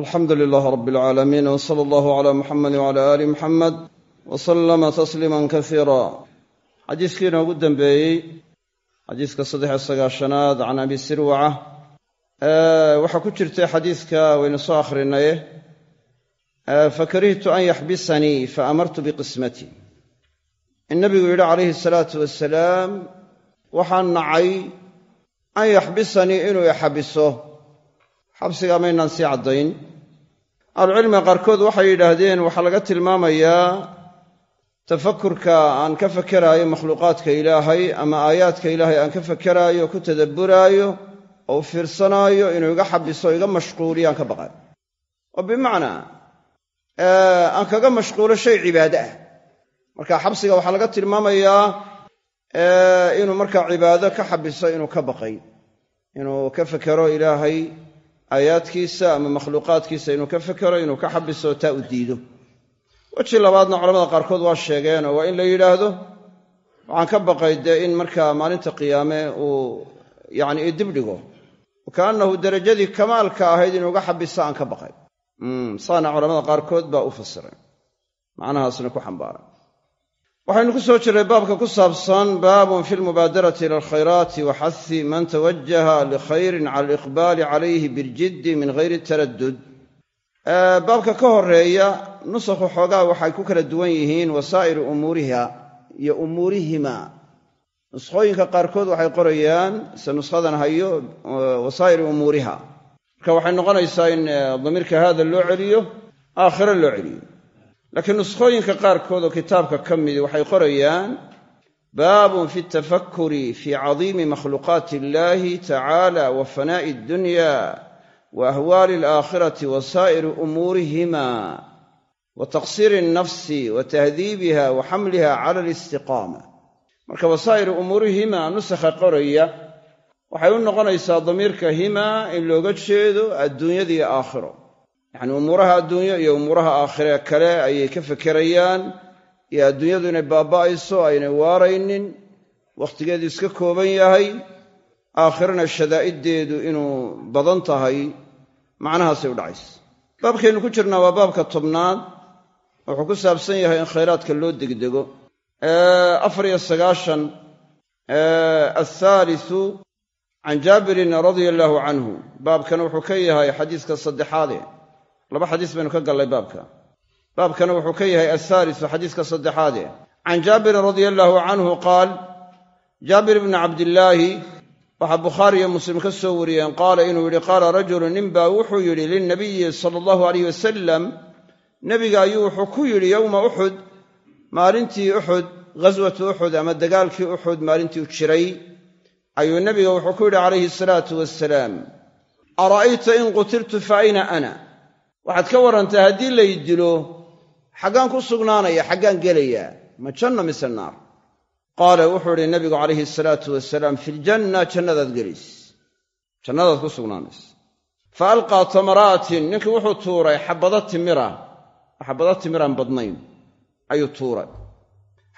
alxamdu lilaah rab alcaalamiin w sala allahu cala muxamedi wcala aali muxamed w salama tasliiman kasiira xadiiskii inoogu dambeeyey xadiiska saddex sagaashanaad can abi sirwaca waxaa ku jirtay xadiiska waynu soo akhrinay fakarihtu an yaxbisanii faamartu biqismati in nabigu yidhi calayhi asalaatu wasalaam waxaan nacay an yaxbisanii inuu ixabiso xabsigaa maynaan sii caddayn ahlucilmiga qaarkood waxay yidhaahdeen waxaa laga tilmaamayaa tafakurka aan ka fakeraayo makhluuqaadka ilaahay ama aayaadka ilaahay aan ka fakeraayo ku tadabburaayo oo u fiirsanaayo inuu iga xabiso iga mashquuliyo aan ka baqaayo. Oo bimacnaa aan kaga mashquulo shay cibaade ah. Marka xabsiga waxaa laga tilmaamayaa inuu markaa cibaado ka xabiso inuu ka baqay inuu ka fekero ilaahay aayaadkiisa ama makhluuqaadkiisa inuu ka fekero inuu ka xabiso taa u diido. Weji labaadna culamada qaarkood waa sheegeenoo waa in la yidhaahdo. Waxaan ka baqay dee in markaa maalinta qiyaame uu yacni idibdhigo kaannahu derajadii kamaalka ahayd inuu ga xabiso aan ka baqay. Saana culamada qaarkood baa u fasiray macnahaasna ku xambaaray waxaynu ku soo jirray baabka ku saabsan baabun fi lmubaadarati ila alkhayraati wa xahi man tawajaha likhayrin cala aliqbaali calayhi biljiddi min gayri taraddud. Baabka ka horreeya nusakhu xoogaa waxay ku kala duwan yihiin wasaa'iru umuuriha iyo umuurihima. Nuskhooyinka qaarkood waxay qorayaan se nuskhadan hayo wasaa'iri umuuriha. Marka waxay noqonaysaa in damiirka haada loo celiyo aakhiro loo celiyo laakiin nuskhooyinka qaarkood oo kitaabka ka midi waxay qorayaan baabun fi tafakuri fi cadiimi makhluuqaati illahi tacaala wa fanaa'i addunya wa ahwaali alaakhirati wa saa'iri umuurihima wa taqsiiri alnafsi wa tahdiibiha wa xamliha cala alistiqaama. Marka wasaa'iri umuurihima nusakha qoraya waxay u noqonaysaa damiirka hima in looga jeedo adduunyadiiyo aakhiro yacni umuuraha adduunyo iyo umuuraha aakhire kale ayay ka fekerayaan iyo adduunyadu inay baaba'ayso aynay waaraynin wakhtigeedu iska kooban yahay aakhirana shadaa'iddeedu inuu badan tahay macnahaasay u dhacaysa. Baabkaynu ku jirnaa waa baabka tobnaad wuxuu ku saabsan yahay in khayraadka loo degdego. Afar iyo sagaashan althaalisu can jaabirin radia allaahu canhu. Baabkan wuxuu ka yahay xadiiska saddexaade laba xadiis baynu ka gallay baabka. Baabkana wuxuu ka yahay althaalisu xadiiska saddexaade can jaabirin radia allaahu canhu qaal jaabir bni cabdillaahi waxaa bukhaari iyo muslim ka soo wariyeen qaala inuu yidhi qaala rajulu ninbaa wuxuu yidhi lilnabiyi sala allahu alayh wasalam nebiga ayuu wuxuu ku yidhi yowma uxud maalintii uxud ghaswatu uxud ama dagaalkii uxud maalintii jiray ayuu nebiga wuxuu ku yidhi calayhi salaatu wasalaam ara'ayta in qutiltu fa ayna ana waxaad ka warrantaa haddii lay dilo xaggaan ku sugnaanaya xaggaan gelayaa ma janna mise naar? Qaala wuxuu idhi nabigu calayhi salaatu wasalaam filjanna jannadaad gelays jannadaad ku sugnaanaysa fa alqaa tamaraatin ninkii wuxuu tuuray xabbado timira. Xabbado timiraan badnayn ayuu tuuray.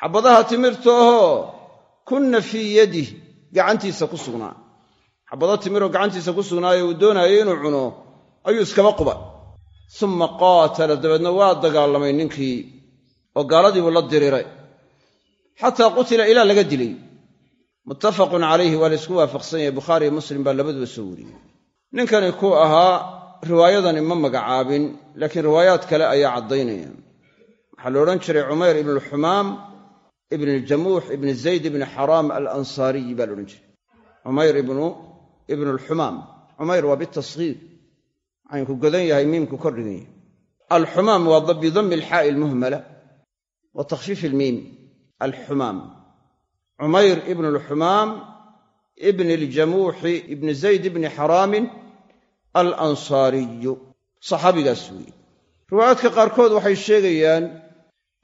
Xabbadaha timirta ahoo kunna fii yadih gacantiisa ku sugnaa. Xabbado timiroo gacantiisa ku sugnaayo uu doonaayo inuu cuno ayuu iskaba quba summa qaatala dabeedna waa dagaalamay ninkii oo gaaladiibuu la diriiray. Xataa qutila ilaa laga dilay. Muttafaqun calayhi waa la ysku waafaqsan yahay. Bukhaari iyo muslim baa labaduba soo wariyey. Ninkani ku ahaa riwaayadani ma magacaabin laakiin riwaayaad kale ayaa caddaynaya. Waxaa la odhan jiray cumayr ibnualxumaam ibn aljamuux ibn zayd ibni xaraam alansaariyi baa la odhan jiray. Cumayr ibnu alxumaam cumayr waa bitashiir caynku godan yahay miimku kordhigan yahay. Alxumaam waa bidammi alxaa'i almuhmala wa takhfiif ilmiim alxumaam cumayr ibn alxumaam ibn aljamuuxi ibni zayd ibni xaraamin alansaariyu saxaabigaas weeye riwaayaadka qaarkood waxay sheegayaan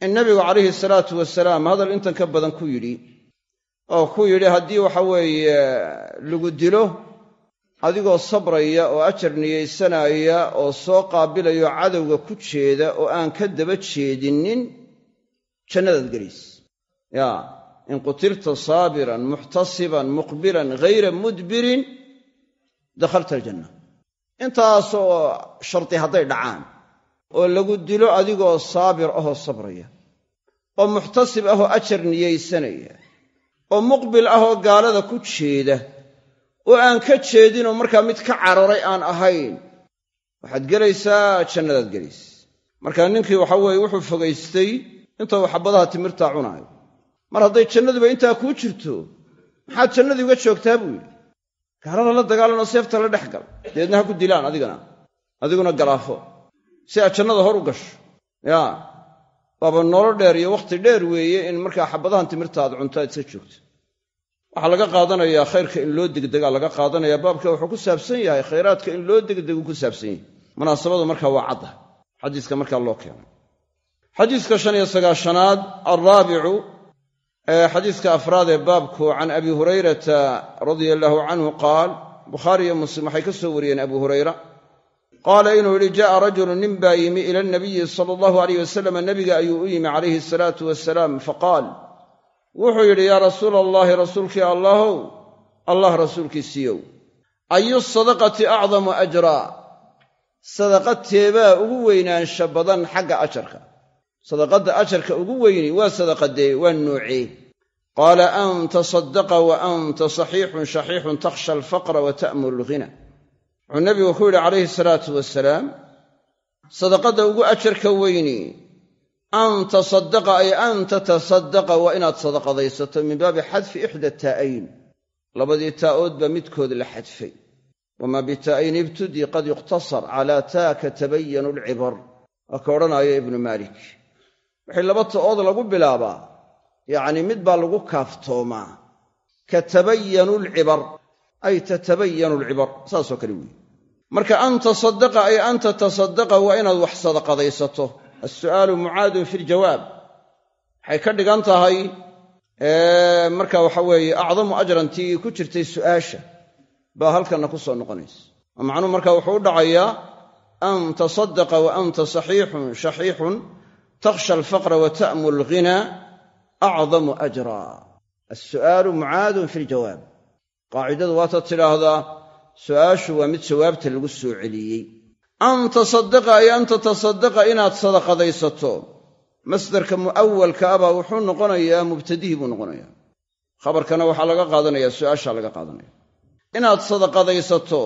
in nabigu calayhi salaatu wasalaam hadal intan ka badan ku yidhi oo ku yidhi haddii waxa weeye lagu dilo adigoo sabraya oo ajar niyaysanaya oo soo qaabilayo cadowga ku jeeda oo aan ka daba jeedinin jannadaad gelaysa yaa in qutilta saabiran muxtasiban muqbilan ghayra mudbirin dakhalta aljanna. Intaasoo shardi hadday dhacaan oo lagu dilo adigoo saabir ahoo sabraya oo muxtasib ahoo ajar niyaysanaya oo muqbil ahoo gaalada ku jeeda oo aan ka jeedinoo markaa mid ka cararay aan ahayn. Waxaad gelaysaa jannadaad gelaysa markaa ninkii waxa weeye wuxuu fogaystay intou xabadaha timirtaa cunaayo. Mar hadday jannaduba intaa kuu jirto maxaad jannadii uga joogtaa buu yidhi. Gaalada la dagaalanoo seefta la dhex gal dabeedna ha ku dilaan adigana. Adiguna galaafo. Si aad jannada hor u gasho. Yaa waaba nolol dheer iyo wakhti dheer weeye in markaa xabadahan timirta aad cunto aad iska joogto waxaa laga qaadanayaa khayrka in loo degdegaa laga qaadanaya baabka wuxuu ku saabsan yahay khayraadka in loo degdegu ku saabsan yahay. Munaasabadu markaa waa cadda. Xadiiska markaa loo keenay xadiiska shan iyo sagaashanaad alraabicu xadiiska afraad ee baabku can abi hurayrata radia allaahu canhu qaal bukhaari iyo muslim waxay ka soo wariyeen abu hurayra. Qaala inuu yidhi ja'a rajulu nin baa yimi ila nabiyi sala allahu alayh wasalam nebiga ayuu u yimi calayhi asalaatu wasalaam faqaal wuxuu yidhi yaa rasuula allaahi rasuulkii allahow allah rasuulkiisiiyow ayu sadaqati acdamu ajraa sadaqadteebaa ugu weynaansha badan xagga ajarka. Sadaqadda ajarka ugu weyni waa sadaqadee waa noocee qaala an tasaddaqa wa anta saxiixun shaxiixun takhsha alfaqra wa ta'muru alghina. Wuxuu nebigu ku yidhi calayhi salaatu wasalaam sadaqadda ugu ajarka weyni an tasaddaqa ay an tatasaddaqa waa inaad sadaqadaysato min baabi xadfi ixda taa'ayn labadii taa'ood baa midkood la xadfay wamaa bitaa'ayn ibtudii qad yuqtasar calaa taaka tabayanu alcibar waa ka odhanaayo ibnu maalik wixii laba ta'ood lagu bilaabaa yacni mid baa lagu kaaftoomaa ka tabayanu alcibar ay tatabayanu alcibar saasoo kale weeye marka an tasaddaqa ay an tatasaddaqa waa inaad wax sadaqadaysato alsu'aalu mucaadun fi ljawaab waxay ka dhigan tahay marka waxa weeye acdamu ajrantii ku jirtay su'aasha baa halkanna ku soo noqonaysa oo macnuhu marka wuxuu u dhacayaa an tasaddaqa wa anta saxiixun shaxiixun takhsha alfaqra wa ta'mul alghina acdamu ajra alsu'aalu mucaadun fi ljawaab qaacidadu waataad tidhaahdaa su'aashu waa mid jawaabta lagu soo celiyey an tasaddaqa ay an tatasaddaqa inaad sadaqadaysato. Masdarka mu'awalka abaa wuxuu noqonayaa mubtadihii buu noqonayaa. Khabarkana waxaa laga qaadanaya su'aashaa laga qaadanaya. Inaad sadaqadaysato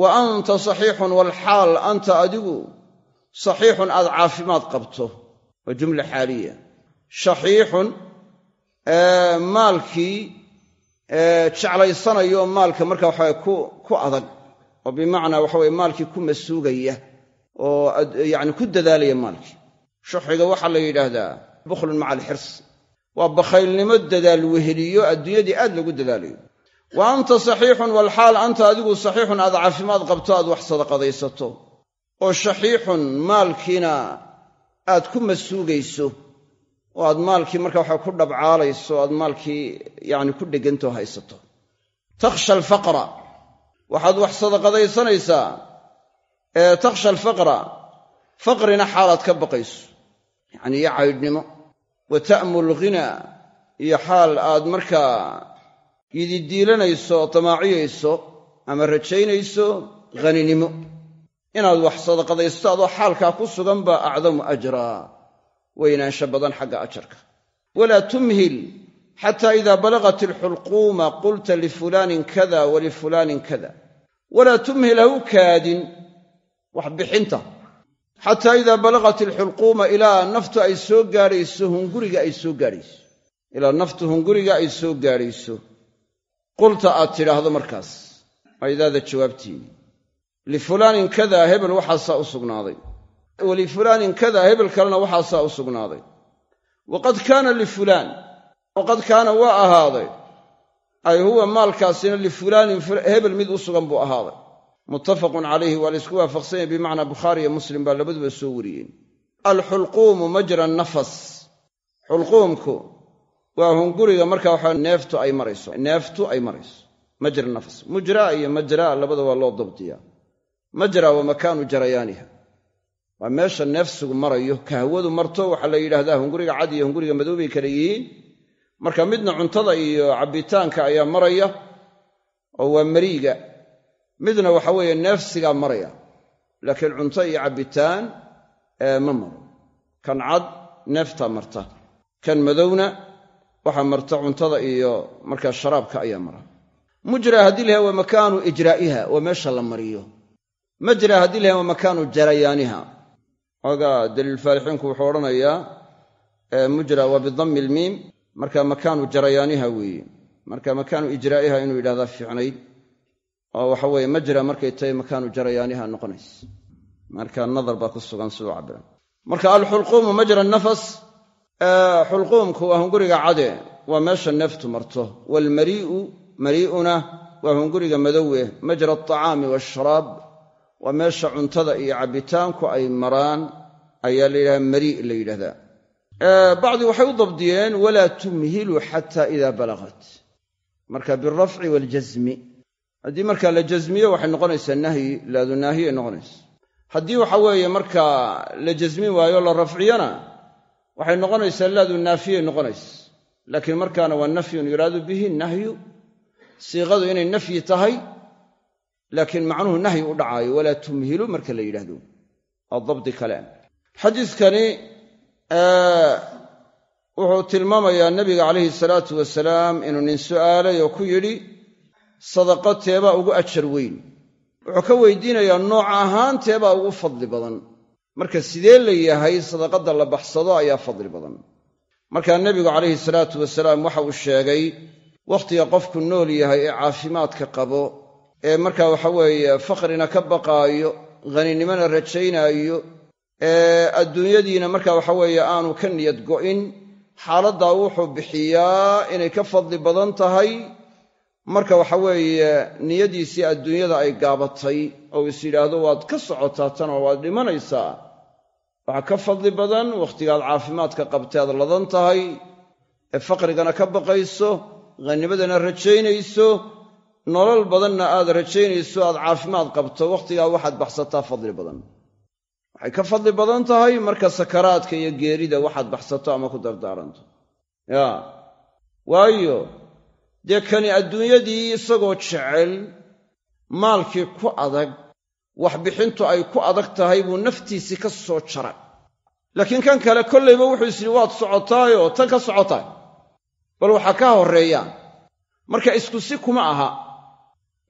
wa anta saxiixun walxaal anta adigu saxiixun aad caafimaad qabto waa jumla xaaliya. Shaxiixun maalkii jeclaysanayo maalka marka waxawe ku adag oo bimacnaa waxaweye maalkii ku masuugaya oo yacni ku dadaalaya maalkii. Shuxiga waxaa la yidhaahdaa bukhlun maca alxirs waa bakhaylnimo dadaal weheliyo adduunyadii aad lagu dadaalayo. Wa anta saxiixun walxaal anta adigu saxiixun aad caafimaad qabto aad wax sadaqadaysato. Oo shaxiixun maalkiina aad ku masuugayso oo aad maalkii marka waxa ku dhabcaalayso o aad maalkii yacni ku dhegantoo haysato. Takhsha alfaqra waxaad wax sadaqadaysanaysaa ee takhsha alfaqra faqrina xaalaad ka baqayso. Yacni iyo caydhnimo wa ta'mul ghina iyo xaal aad markaa yididiilanayso oo damaaciyayso ama rajaynayso haninimo inaad wax sadaqadaysto adoo xaalkaa ku sugan baa acdamu ajraa weynaansha badan xagga ajarka. Walaa tumhil xataa idaa balagat alxulquuma qulta lifulaanin kada wa lifulaanin kada walaa tumhil ha kaadin. Wax bixinta. Xataa idaa balagat alxulquuma ilaa naftu ay soo gaadhayso hunguriga ay soo gaadhayso. Ilaa naftu hunguriga ay soo gaadhayso. Qulta aad tidhaahdo markaas. Waa idaada jawaabtiini. Lifulaanin kada hebel waxaasaa u sugnaaday. Walifulaanin kada hebel kalena waxaasaa u sugnaaday. Waqad kaana lifulaan waqad kaana waa ahaaday ay huwa maalkaasina lifulaanin hebel mid u sugan buu ahaaday. Muttafaqun calayhi waa laysku waafaqsanya bimacnaa bukhaari iyo muslim baa labaduba soo wariyeen. Alxulquumu majra nafas. Xulquumku waa hunguriga marka waxa neeftu ay marayso. Neeftu ay marayso. Majra nafas. Mujraa iyo majraa labada waa loo dabdiyaa. Majra wa makaanu jarayaaniha. Waa meesha neefsigu marayo kahwadu marto waxaa la yidhaahdaa hunguriga cad iyo hunguriga madow bay kala yihiin marka midna cuntada iyo cabbitaanka ayaa maraya oo waa mariiga. Midna waxa weeye neefsigaa maraya laakiin cunto iyo cabbitaan ma maro. Kan cad neeftaa marta. Kan madowna waxaa marta cuntada iyo markaa sharaabka ayaa mara. Mujra haddii lahay waa makaanu ijraa'iha waa meesha la mariyo. Majra haddii lahay waa makaanu jarayaaniha. Xoogaa daliilfaalixiinku wuxuu odhanayaa mujra waa bidammi ilmiim marka makaanu jarayaaniha weeye. Marka makaanu ijraa'iha inuu yidhahdaa fiicnayd. Oo waxa weeye majra markay tahay makaanu jarayaaniha noqonays marka nadar baa ku sugan siduu cabbiran. Marka alxulquumu majra nafas. Xulquumku waa hunguriga cade. Waa meesha neeftu marto. Waalmarii'u marii'una waa hunguriga madowe majra alطacaami waasharaab waa meesha cuntada iyo cabbitaanku ay maraan. Ayaa la yidhahdaa marii la yidhahdaa bacdi waxay u dabdiyeen walaa tumhilu xata ida balagat marka birafci waaljasmi haddii markaa la jasmiyo waxay noqonaysaa nahyi laadu naahiyay noqonaysa. Haddii waxa weeye markaa la jasmin waayo la rafciyona waxay noqonaysaa laadu naafiyay noqonaysa. Laakiin markaana waa nafyun yuraadu bihi nahyu siiqadu inay nafyi tahay laakiin macnuhu nahyi u dhacaayo. Walaa tumhilu marka la yidhaahdo wuxuu tilmaamayaa nebiga calayhi salaatu wasalaam inuu nin su'aalay oo ku yidhi sadaqa teebaa ugu ajar weyn. Wuxuu ka weydiinayaa nooc ahaan teebaa ugu fadli badan. Marka sidee la yahay sadaqadda la baxsado ayaa fadli badan. Markaa nebigu calayhi salaatu wasalaam waxa uu sheegay wakhtiga qofku nool yahay ee caafimaadka qabo ee markaa waxa weeye faqrina ka baqaayo haninimona rajaynaayo adduunyadiina marka waxa weeye aanu ka niyad go'in xaaladdaa wuxuu bixiyaa inay ka fadli badan tahay. Marka waxa weeye niyadiisii adduunyada ay gaabatay oo is yidhaahdo waad ka socotaa tan oo waad dhimanaysaa. Waxaa ka fadli badan wakhtigaad caafimaadka qabtay aad ladan tahay ee faqrigana ka baqayso hanimadana rajaynayso nolol badanna aad rajaynayso aad caafimaad qabto wakhtigaa waxaad baxsataa fadli badan waxay ka fadli badan tahay marka sakaraadka iyo geerida waxaad baxsato ama ku dardaaranto. Yaa waayo dee kani adduunyadii isagoo jecel maalkii ku adag waxbixintu ay ku adag tahay buu naftiisii ka soo jaray. Laakiin kan kale kollayba wuxuu is yidhi waad socotaayoo tan ka socotaay. Bal waxaa ka horreeyaan marka isku si kuma aha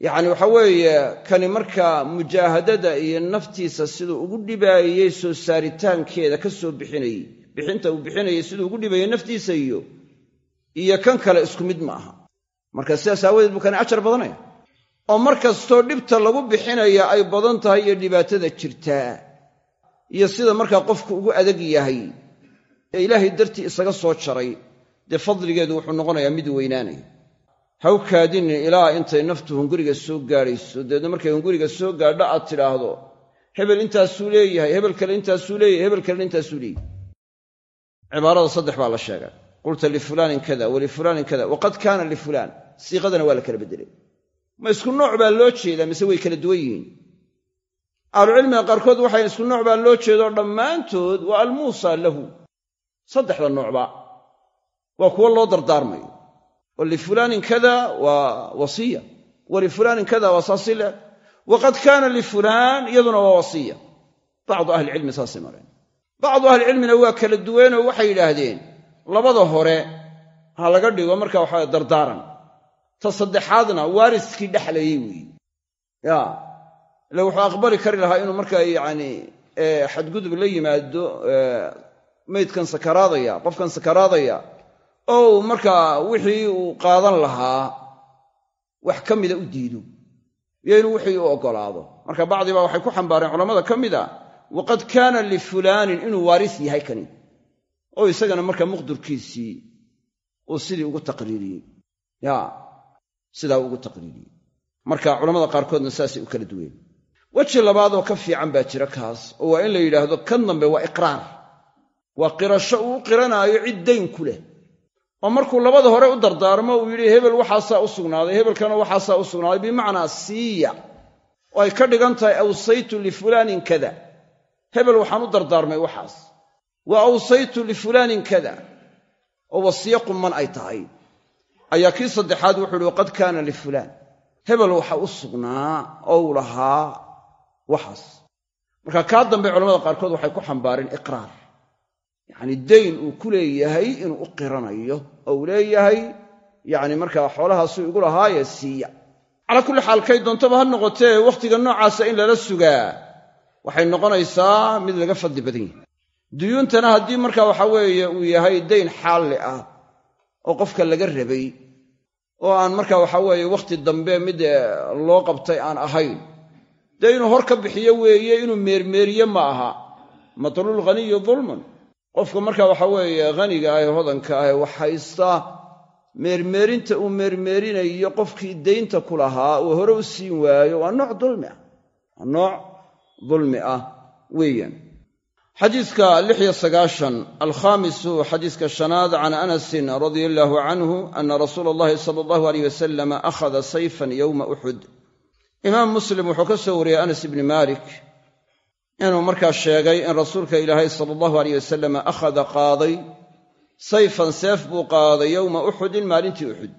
yacni waxa weeye kani markaa mujaahadada iyo naftiisa siduu ugu dhibaayey soo saaritaankeeda ka soo bixinayey bixinta uu bixinayay siduu ugu dhibayey naftiisa iyo iyo kan kale isku mid ma aha. Marka sidaas aawadeed buu kani ajar badanaya. Oo mar kastoo dhibta lagu bixinaya ay badan tahay iyo dhibaatada jirtaa iyo sida markaa qofku ugu adag yahay ee ilaahay dartii isaga soo jaray dee fadligeedu wuxuu noqonayaa mid weynaanaya haw kaadinin ilaa intay naftu hunguriga soo gaadhayso dabeedna markay hunguriga soo gaadho aad tidhaahdo hebel intaasuu leeyahay hebel kale intaasuu leeyahay hebel kalena intaasuu leeyahay. Cibaarada saddex baa la sheegay. Qulta lifulaanin kada walifulaanin kada waqad kaana lifulaan siiqadana waa la kala beddelay ma isku nooc baa loo jeedaa mise way kala duwan yihiin? Ahlucilmiga qaarkood waxay isku nooc baa loo jeedoo dhammaantood waa almuusa lahu. Saddexda noocba waa kuwo loo dardaarmayo oo lifulaanin kada waa wasiya. Wa lifulaanin kada waa saasi leh waqad kaana lifulaan iyaduna waa wasiya. Bacdu ahlicilmi saasay mareen. Bacdu ahlicilmina waa kala duwanoo waxay yidhaahdeen labada hore ha laga dhigo marka waxaa dardaaran. Ta saddexaadna waariskii dhexlayey weeye ya ila wuxuu aqbali kari lahaa inuu markaa yacni xadgudub la yimaado maydkan sakaraadaya qofkan sakaraadaya oo markaa wixii uu qaadan lahaa wax ka mida u diido. Iyo inuu wixii u oggolaado marka bacdibaa waxay ku xambaareen culammada ka mid a waqad kaana lifulaanin inuu waaris yahay kani. Oo isagana markaa muqdurkiisii uu sidii ugu taqriiriyey. Ya sidaa ugu taqriiriyey. Marka culamada qaarkoodna saasay u kala duween. Weji labaadoo ka fiican baa jira kaas oo waa in la yidhaahdo kan dambe waa iqraar. Waa qirasho uu qiranaayo cid dayn ku leh oo markuu labada hore u dardaarmo uu yidhi hebel waxaasaa u sugnaaday. Hebelkana waxaasaa u sugnaaday. Bimacnaa siiya. Oo ay ka dhigan tahay awsaytu lifulaanin kada. Hebel waxaan u dardaarmay waxaas. Wa awsaytu lifulaanin kada. Oo wasiye qumman ay tahay. Ayaa kii saddexaad wuxuu uhi waqad kaana lifulaan hebel waxa u sugnaa oo u lahaa waxaas. Marka kaa dambe culamada qaarkood waxay ku xambaareen iqraar yacni dayn uu ku leeyahay inuu u qiranayo oo uu leeyahay yacni markaa xoolahaasuu igu lahaaye siiya. Calaa kulli xaal kay doontaba ha noqotee wakhtiga noocaasa in lala sugaa. Waxay noqonaysaa mid laga fadli badan yahay. Duyuuntana haddii marka waxa weeye uu yahay dayn xaalli ah oo qofka laga rabay oo aan marka waxa weeye wakhti dambe mid loo qabtay aan ahayn. Dee inuu hor ka bixiyo weeye inuu meermeeriye ma aha. Matlul ghaniyi dulman qofka marka waxa weeye haniga ah ee hodanka ah ee wax haysta meermeerinta uu meermeerinayo qofkii daynta ku lahaa uu hore u siin waayo waa nooc dulmi ah. Nooc dulmi ah weeyaan. Xadiiska alkhaamisu xadiiska shanaad can anasin radia allaahu canhu ana rasuula allahi sala allahu aleyh wasalam akhada sayfan yowma uxud imaam muslim wuxuu ka soo wariyey anas ibni malik inuu markaa sheegay in rasuulka ilaahay sala allahu aleyh wasalam akhada qaaday sayfan seef buu qaaday yowma uxudin maalintii uxud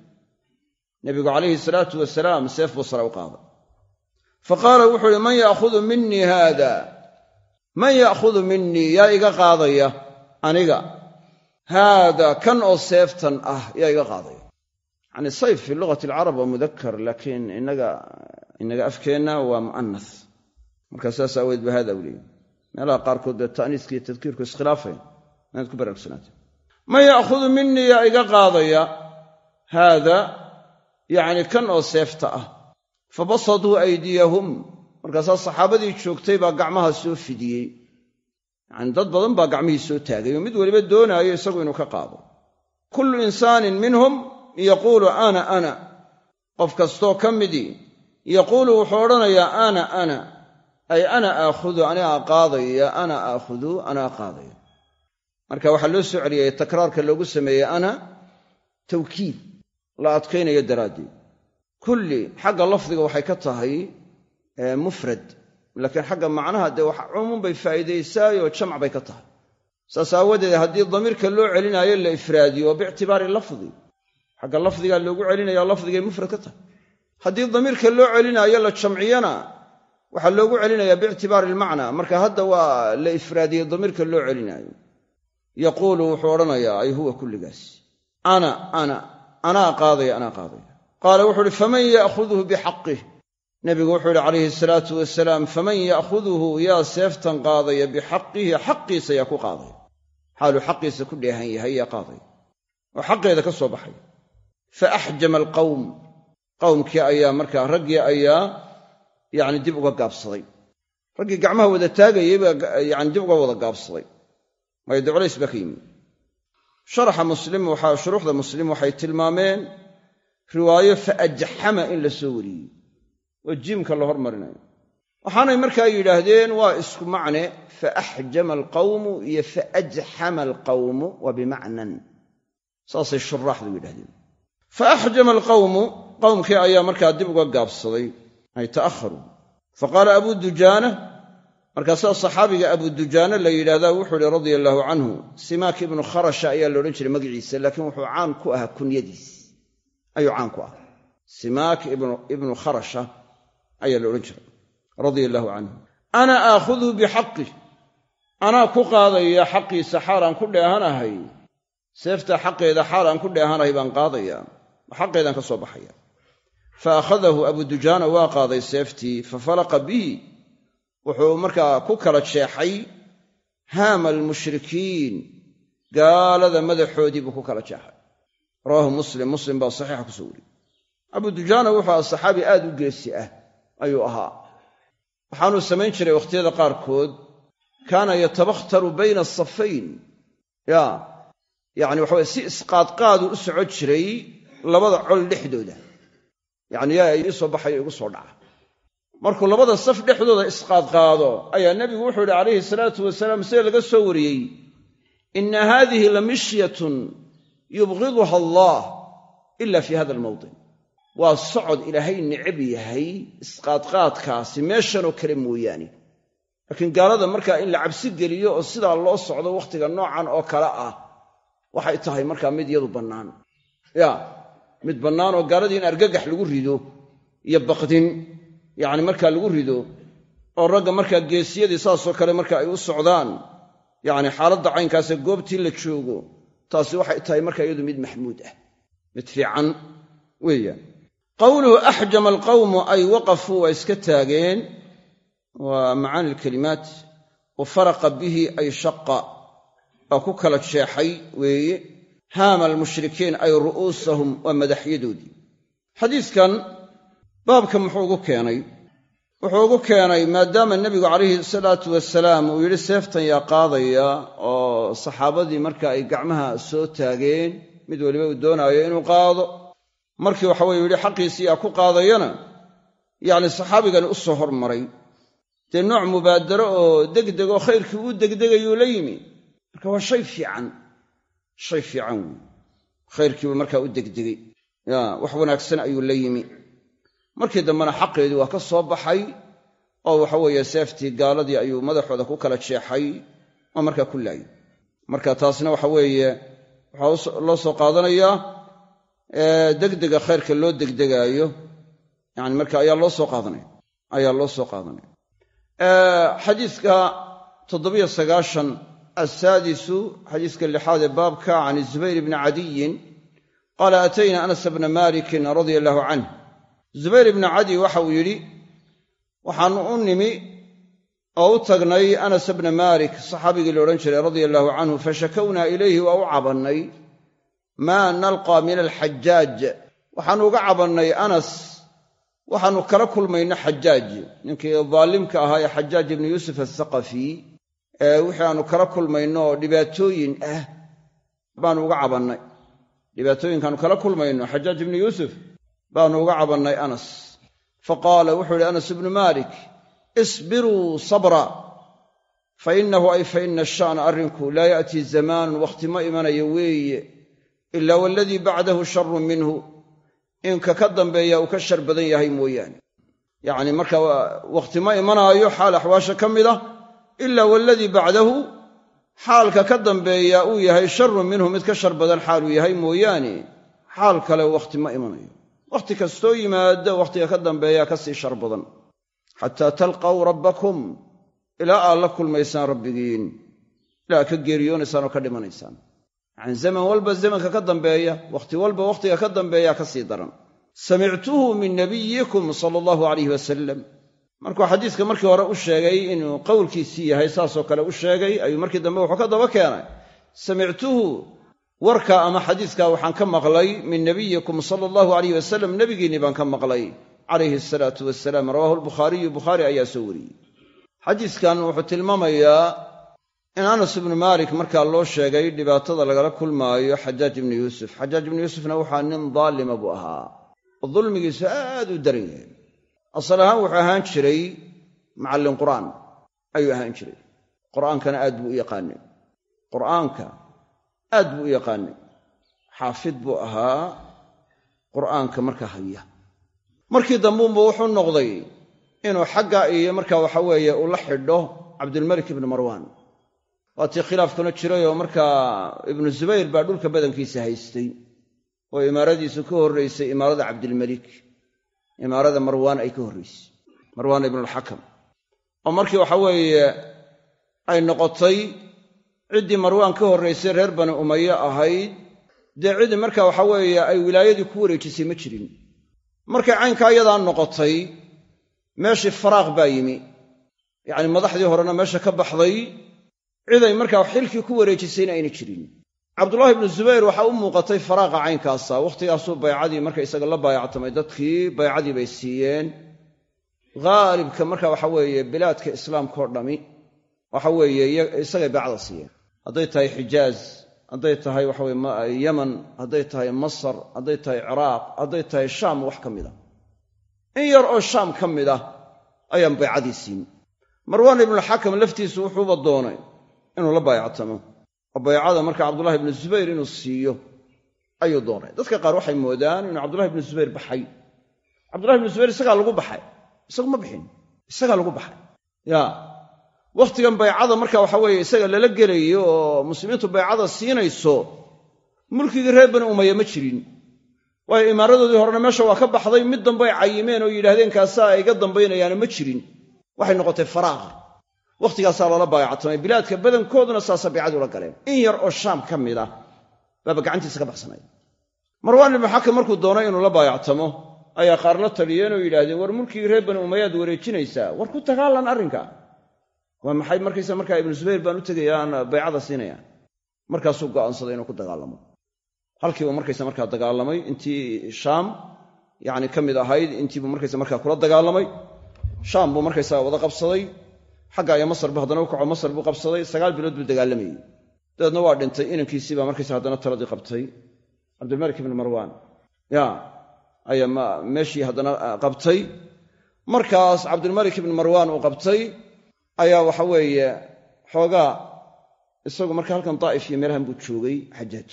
nebigu calayhi salaatu wasalaam seef buu sare u qaaday. Fa qaala wuxuu uhi man ya'khudu minii haada man ya'khudu minii yaa iga qaadaya aniga. Haada kan oo seeftan ah yaa iga qaadaya. Yacni sayf fii lugati alcarab waa mudakar laakiin inaga inaga afkeenna waa mu'anas marka saas aaweed ba haada u leeyahy meelaha qaarkood dee ta'niiska iyo tadkiirku iskhilaafayn inaad ku baraarugsanaata man ya'khudu minii yaa iga qaadaya haada yacni kan oo seefta ah fa basaduu aydiyahum. Markaasaa saxaabadii joogtay baa gacmaha soo fidiyey. Yacni dad badan baa gacmihii soo taagay oo mid weliba doonaayo isagu inuu ka qaado. Kullu insaanin minhum yaquulu ana ana. Qof kastoo ka midii yaquulu wuxuu odhanayaa ana ana ay ana aakhudu anigaa qaadaya ana aakhudu anaa qaadaya. Marka waxaa loo soo celiyay takraarka loogu sameeyey ana tawkiid la adkaynayo daraaddeed. Kulli xagga lafdiga waxay ka tahay mufrad. Laakiin xagga macnaha dee wax cumuum bay faa'iidaysaayoo jamc bay ka tahay. Saas aawadeed haddii damiirka loo celinaayo la ifraadiyo waa biictibaari lafdi. Xagga lafdigaa loogu celinaya lafdigay mufrad ka tahay. Haddii damiirka loo celinaayo la jamciyana waxaa loogu celinayaa biictibaari ilmacnaa. Marka hadda waa la ifraadiyey damiirka loo celinaayo. Yaquulu wuxuu odhanayaa ay huwa kulligaas. Ana ana anaa qaadaya anaa qaadaya. Qaala wuxuu uhi faman ya'khuduhu bixaqih nebigu wuxuu yidhi calayhi salaatu wasalaam faman ya'khuduhu yaa seeftan qaadaya bixaqihi xaqiisa yaa ku qaadaya. Xaaluu xaqiisa ku dheehan yahay yaa qaadaya. Oo xaqeeda ka soo baxay. Fa axjama alqawm. Qowmkii ayaa markaa raggii ayaa yacni dib uga gaabsaday. Raggii gacmaha wada taagayay baa yani dib uga wada gaabsaday. Waayo dee culays baa ka yimi sharaxa muslim waxaa shuruuxda muslim waxay tilmaameen riwaayo fa ajxama in la soo wariyey oo jiimka la hormarinayo. Waxaanay markaa yidhaahdeen waa isku macne fa axjama alqawmu iyo fa ajxama alqawmu waa bimacnan. Saasay shuraaxdu yidhahdeen fa axjama alqawmu qowmkii ayaa markaa dib uga gaabsaday ay ta'aharuu fa abuu dujaana markaasaa saxaabiga abuu dujaana la yidhahdaa wuxuu ihi radia allaahu canhu simaak ibnu kharasha ayaa la odhan jiray magaciisa laakiin wuxuu caan ku ahaa kunyadiis. Ayuu caan ku ahaa. Simaak ibnu kharasha ayaa la odhan jiray radia allaahu canhu. Ana aakhuduhu bixaqih anaa ku qaadaya xaqiisa xaalaan ku dheehanahay. Seefta xaqeeda xaalaan ku dheehanahay baan qaadayaa xaqeedaan ka soo baxaya fa akhadahu abuu dujaana waa qaaday seeftii fa falaqa bihi wuxuu markaa ku kala jeexay haama almushrikiin gaalada madaxoodii buu ku kala jeexay rawaahu muslim muslim baa saxiixa ku soo wariyey abuu dujaana wuxuu aha saxaabi aad u geesi ah ayuu ahaa waxaanuu samayn jiray wakhtiyada qaarkood kaana yatabakhtaru bayna asafayn ya yacni waxaweye si isqaadqaaduu u socon jiray labada col dhexdooda yacni yaa ii soo baxayo igu soo dhaca. Markuu labada saf dhexdooda isqaadqaado ayaa nebigu wuxuu yidhi calayhi salaatu wasalaam sida laga soo wariyey? Inna haadihi la mishyatun yubghiduha allah ila fi hada almawdin. Waa socod ilaahay necab yahay isqaadqaadkaasi meeshanoo kale mooyaane. Laakiin gaalada markaa in la cabsi geliyo oo sidaa loo socdo wakhtiga noocan oo kale ah waxay tahay markaa mid iyadu bannaan. Ya mid bannaan oo gaaladii in argagax lagu rido iyo baqdin yacni markaa lagu rido oo ragga markaa geesiyadii saasoo kale marka ay u socdaan yacni xaaladda caynkaasee goobtii la joogo taasi waxay tahay marka iyadu mid maxmuud ah mid fiican weeyaan. Qowluhu axjama alqawmu ay waqafuu waa iska taageen waa macaani alkalimaat wa faraqa bihi ay shaqa waa ku kala jeexay weeye haama almushrikiin ay ru'uusahum waa madaxyadoodii. Xadiidkan baabka muxuu ugu keenay? Wuxuu ugu keenay maadaama nebigu calayhi salaatu wasalaam uu yidhi seeftan yaa qaadaya oo saxaabadii marka ay gacmaha soo taageen mid weliba uu doonaayo inuu qaado. Markii waxaweye yidhi xaqiisii yaa ku qaadayana? Yacni saxaabigani u soo hormaray. Dee nooc mubaadaro oo degdegoo khayrkii uu degdegayuu la yimi. Marka waa shay fiican shay fiican weyi khayrkiibu markaa u degdegay. Ya wax wanaagsan ayuu la yimi. Markii dambena xaqeedii waa ka soo baxay oo waxaweeye seeftii gaaladii ayuu madaxooda ku kala jeexay oo markaa ku laayay. Marka taasna waxa weeye waxaa loo soo qaadanayaa degdega khayrka loo degdegaayo yani marka ayaa loo soo qaadanaya ayaa loo soo qaadanaya. Xadiiska toddobiyo sagaashan assaadisu xadiiska lixaad ee baabka can zubayr bni cadiyin qaala atayna anas bna malikin radia allahu canh zubayr ibni cadi waxa uu yidhi waxaannu u nimi oo u tagnay anas bna maalik saxaabigii la odhan jiray radia allahu canhu fashakownaa ilayhi waa u cabannay maa nalqaa min alxajaaj waxaannu uga cabannay anas waxaannu kala kulmayna xajaaj ninkii daalimka ahaa ee xajaaj ibnu yuusuf athaqafi wixii aanu kala kulmayno oo dhibaatooyin ah. Baanu uga cabannay. Dhibaatooyinkaanu kala kulmayno. Xajaaj ibnu yuusuf baanu uga cabannay anas. Fa qaala wuxuu ihi anas ibnu maalik isbiruu sabra. Fa innahu ay fa ina asha'na arrinku laa ya'tii zamaanun wakhti ma imanayo weeye ilaa waladii bacdahu sharun minhu. Inka ka dambeeya uu ka shar badan yahay mooyaane. Yacni marka wakhti ma imanaayo xaal axwaasha ka mid ah ilaa waladii bacdahu xaalka ka dambeeya uu yahay sharun minhu mid ka shar badan xaaluu yahay mooyaane xaal kale wakhti ma imanayo. Wakhti kastoo yimaado wakhtiga ka dambeeya ka sii shar badan. Xataa talqaw rabbakum ilaa aad la kulmaysaan rabbigiin. Ilaa ka geeriyoonaysaan oo ka dhimanaysaan. Yacni zaman walba zamanka ka dambeeya wakhti walba wakhtiga ka dambeeya ka sii daran. Samictuhu min nabiyikum sala allahu alayh wasalam markuu xadiiska markii hore u sheegay inuu qowlkiisii yahay saasoo kale u sheegay ayuu markii dambe wuxuu ka daba keenay. Samictuhu warka ama xadiiskaa waxaan ka maqlay min nabiyikum sala allahu alayh wasalam nebigiinni baan ka maqlay calayhi asalaatu wasalaam rawaahu albukhaariyu bukhaari ayaa soo wariyey. Xadiiskan wuxuu tilmaamayaa in anas ibnu maalik markaa loo sheegay dhibaatada lagala kulmaayo xajaaj ibnu yuusuf. Xajaaj ibnu yuusufna waxaa nin daalima buu ahaa. Oo dulmigiisu aad u daran yahay asal ahaan wuxuu ahaan jiray macallin qur'aan. Ayuu ahaan jiray. Qur'aankana aad buu u yaqaanay. Qur'aanka aad buu u yaqaanay. Xaafid buu ahaa qur'aanka markaa haya. Markii dambuunba wuxuu noqday inuu xagga iyo markaa waxa weeye uu la xidho cabdulmalik ibnu marwaan. Waatii khilaafkuna jirayoo markaa ibnu zubayr baa dhulka badankiisa haystay oo imaaradiisu ka horraysay imaarada cabdilmalik imaarada marwaan ay ka horraysay marwaan ibnulxakam oo markii waxa weeye ay noqotay ciddii marwaan ka horraysay reer bani umaye ahayd dee cidi marka waxa weeye ay wilaayadii ku wareejisay ma jirin. Markay caynkaa iyadaa noqotay meeshii faraaq baa yimi. Yacni madaxdii horena meesha ka baxday ciday markaa xilkii ku wareejisayna ayna jirin cabdullaahi ibnu zubayr waxaa u muuqatay faraaqa caynkaasa. Wakhtigaasuu baycadii marka isaga la baayactamay dadkii baycadii bay siiyeen. Haalibka marka waxa weeye bilaadka islaamkaoo dhami waxa weeye isagay baycada siiyeen. Hadday tahay xijaaz hadday tahay waxaweye yaman hadday tahay masar hadday tahay ciraaq hadday tahay shaam wax ka mid a in yar oo shaam ka mid ah ayaan baycadii siin. Marwaan ibnuxakam laftiisu wuxuuba doonay inuu la baayactamo oo baycada marka cabdullahi ibnu zubayr inuu siiyo ayuu doonay. Dadka qaar waxay moodaan inuu cabdullahi ibnu zubayr baxay. Cabdullahi ibnu zubayr isagaa lagu baxay. Isagu ma bixin. Isagaa lagu baxay. Ya. Wakhtigan baycada marka waxa weeye isaga lala gelayo oo muslimiintu baycada siinayso mulkigii reer bani umaya ma jirin. Waayo imaaradoodii horena meesha waa ka baxday mid dambe ay cayimeen oo yidhaahdeen kaasaa ay iga dambaynayaana ma jirin. Waxay noqotay faraaqa wakhtigaasaa loola baayactamay bilaadka badankooduna saasa baycad ula galeen. In yar oo shaam ka mid ah baaba gacantiisa ka baxsanay marwaan ibnu xakim markuu doonay inuu la baayactamo ayaa qaar la taliyeen oo yidhaahdeen war mulkigii reer bani umayaad wareejinaysaa. War ku tagaalan arrinka. Waa maxay markaysa markaa ibnu zubayr baan u tegaya aan baycada siinaya markaasuu go'aansaday inuu ku dagaalamo. Halkiibu markaysa markaa dagaalamay intii shaam yacni ka mid ahayd intiibuu markaysa markaa kula dagaalamay. Shaam buu markaysaa wada qabsaday xagga aya masar buu haddana u kaco masar buu qabsaday sagaal bilood buu dagaalamayey dabeedna waa dhintay inankiisii baa markaysa haddana taladii qabtay. Cabdilmalik ibni marwaan ya ayaa meeshii haddana qabtay. Markaas cabdilmalik ibni marwaan uu qabtay ayaa waxa weeye xoogaa isagu marka halkan daa'if iyo meelahan buu joogay xajaaj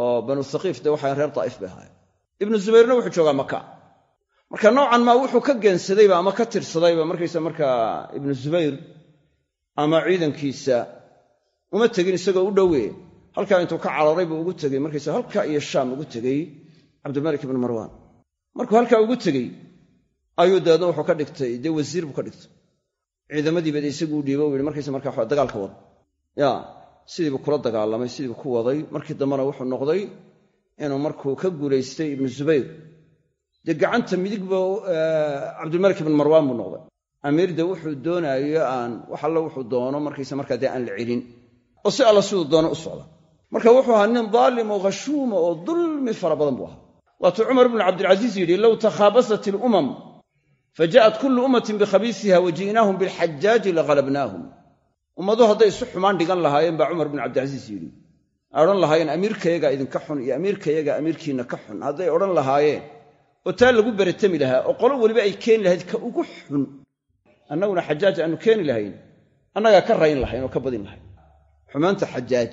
oo banu thaqiif dee waxay reer daa'if bay ahaayeen. Ibnu zubayrna wuxuu joogaa maka marka noocan maa wuxuu ka geensadayba ama ka tirsadayba markaysa markaa ibnu zubayr ama ciidankiisa uma tegin isagoo u dhowe halkaa intuu ka cararay buu ugu tegey. Markaysa halkaa iyo shaam ugu tegey cabdilmalik ibnu marwaan. Markuu halkaa ugu tegey ayuu dabeedna wuxuu ka dhigtay dee wasiir buu ka dhigtay. Ciidamadiiba dee isagu u dhiibo u yihi markaysa markaa dagaalka wad ya sidiibuu kula dagaalamay sidiibuu ku waday. Markii dambena wuxuu noqday inuu markuu ka guulaystay ibnu zubayr dee gacanta midigba cabdilmalik ibnu marwaan buu noqday. Amiir de wuxuu doonaayo aan wax alle wuxuu doono markaysa markaa dee aan la celin. Oo si alla siduu doono u socda. Marka wuxuu ahaa nin daalim oo khashuuma oo dulmi fara badan buu ahaa. Waatuu cumar ibnu cabdilcasiis yidhi low takhaabasat ilumam faja'at kullu ummatin bikhabiisiha wa ji'naahum bilxajaaji laghalabnaahum. Ummadu hadday isu xumaan dhigan lahaayeen baa cumar binu cabdilcasiis yidhi. Ay odhan lahaayeen amiirkayagaa idinka xun iyo amiirkayagaa amiirkiinna ka xun. Hadday odhan lahaayeen oo taa lagu beratami lahaa oo qolo weliba ay keeni lahayd ka ugu xun. Annaguna xajaaj aanu keeni lahayn annagaa ka rayn lahayn oo ka badin lahayn. Xumaanta xajaaj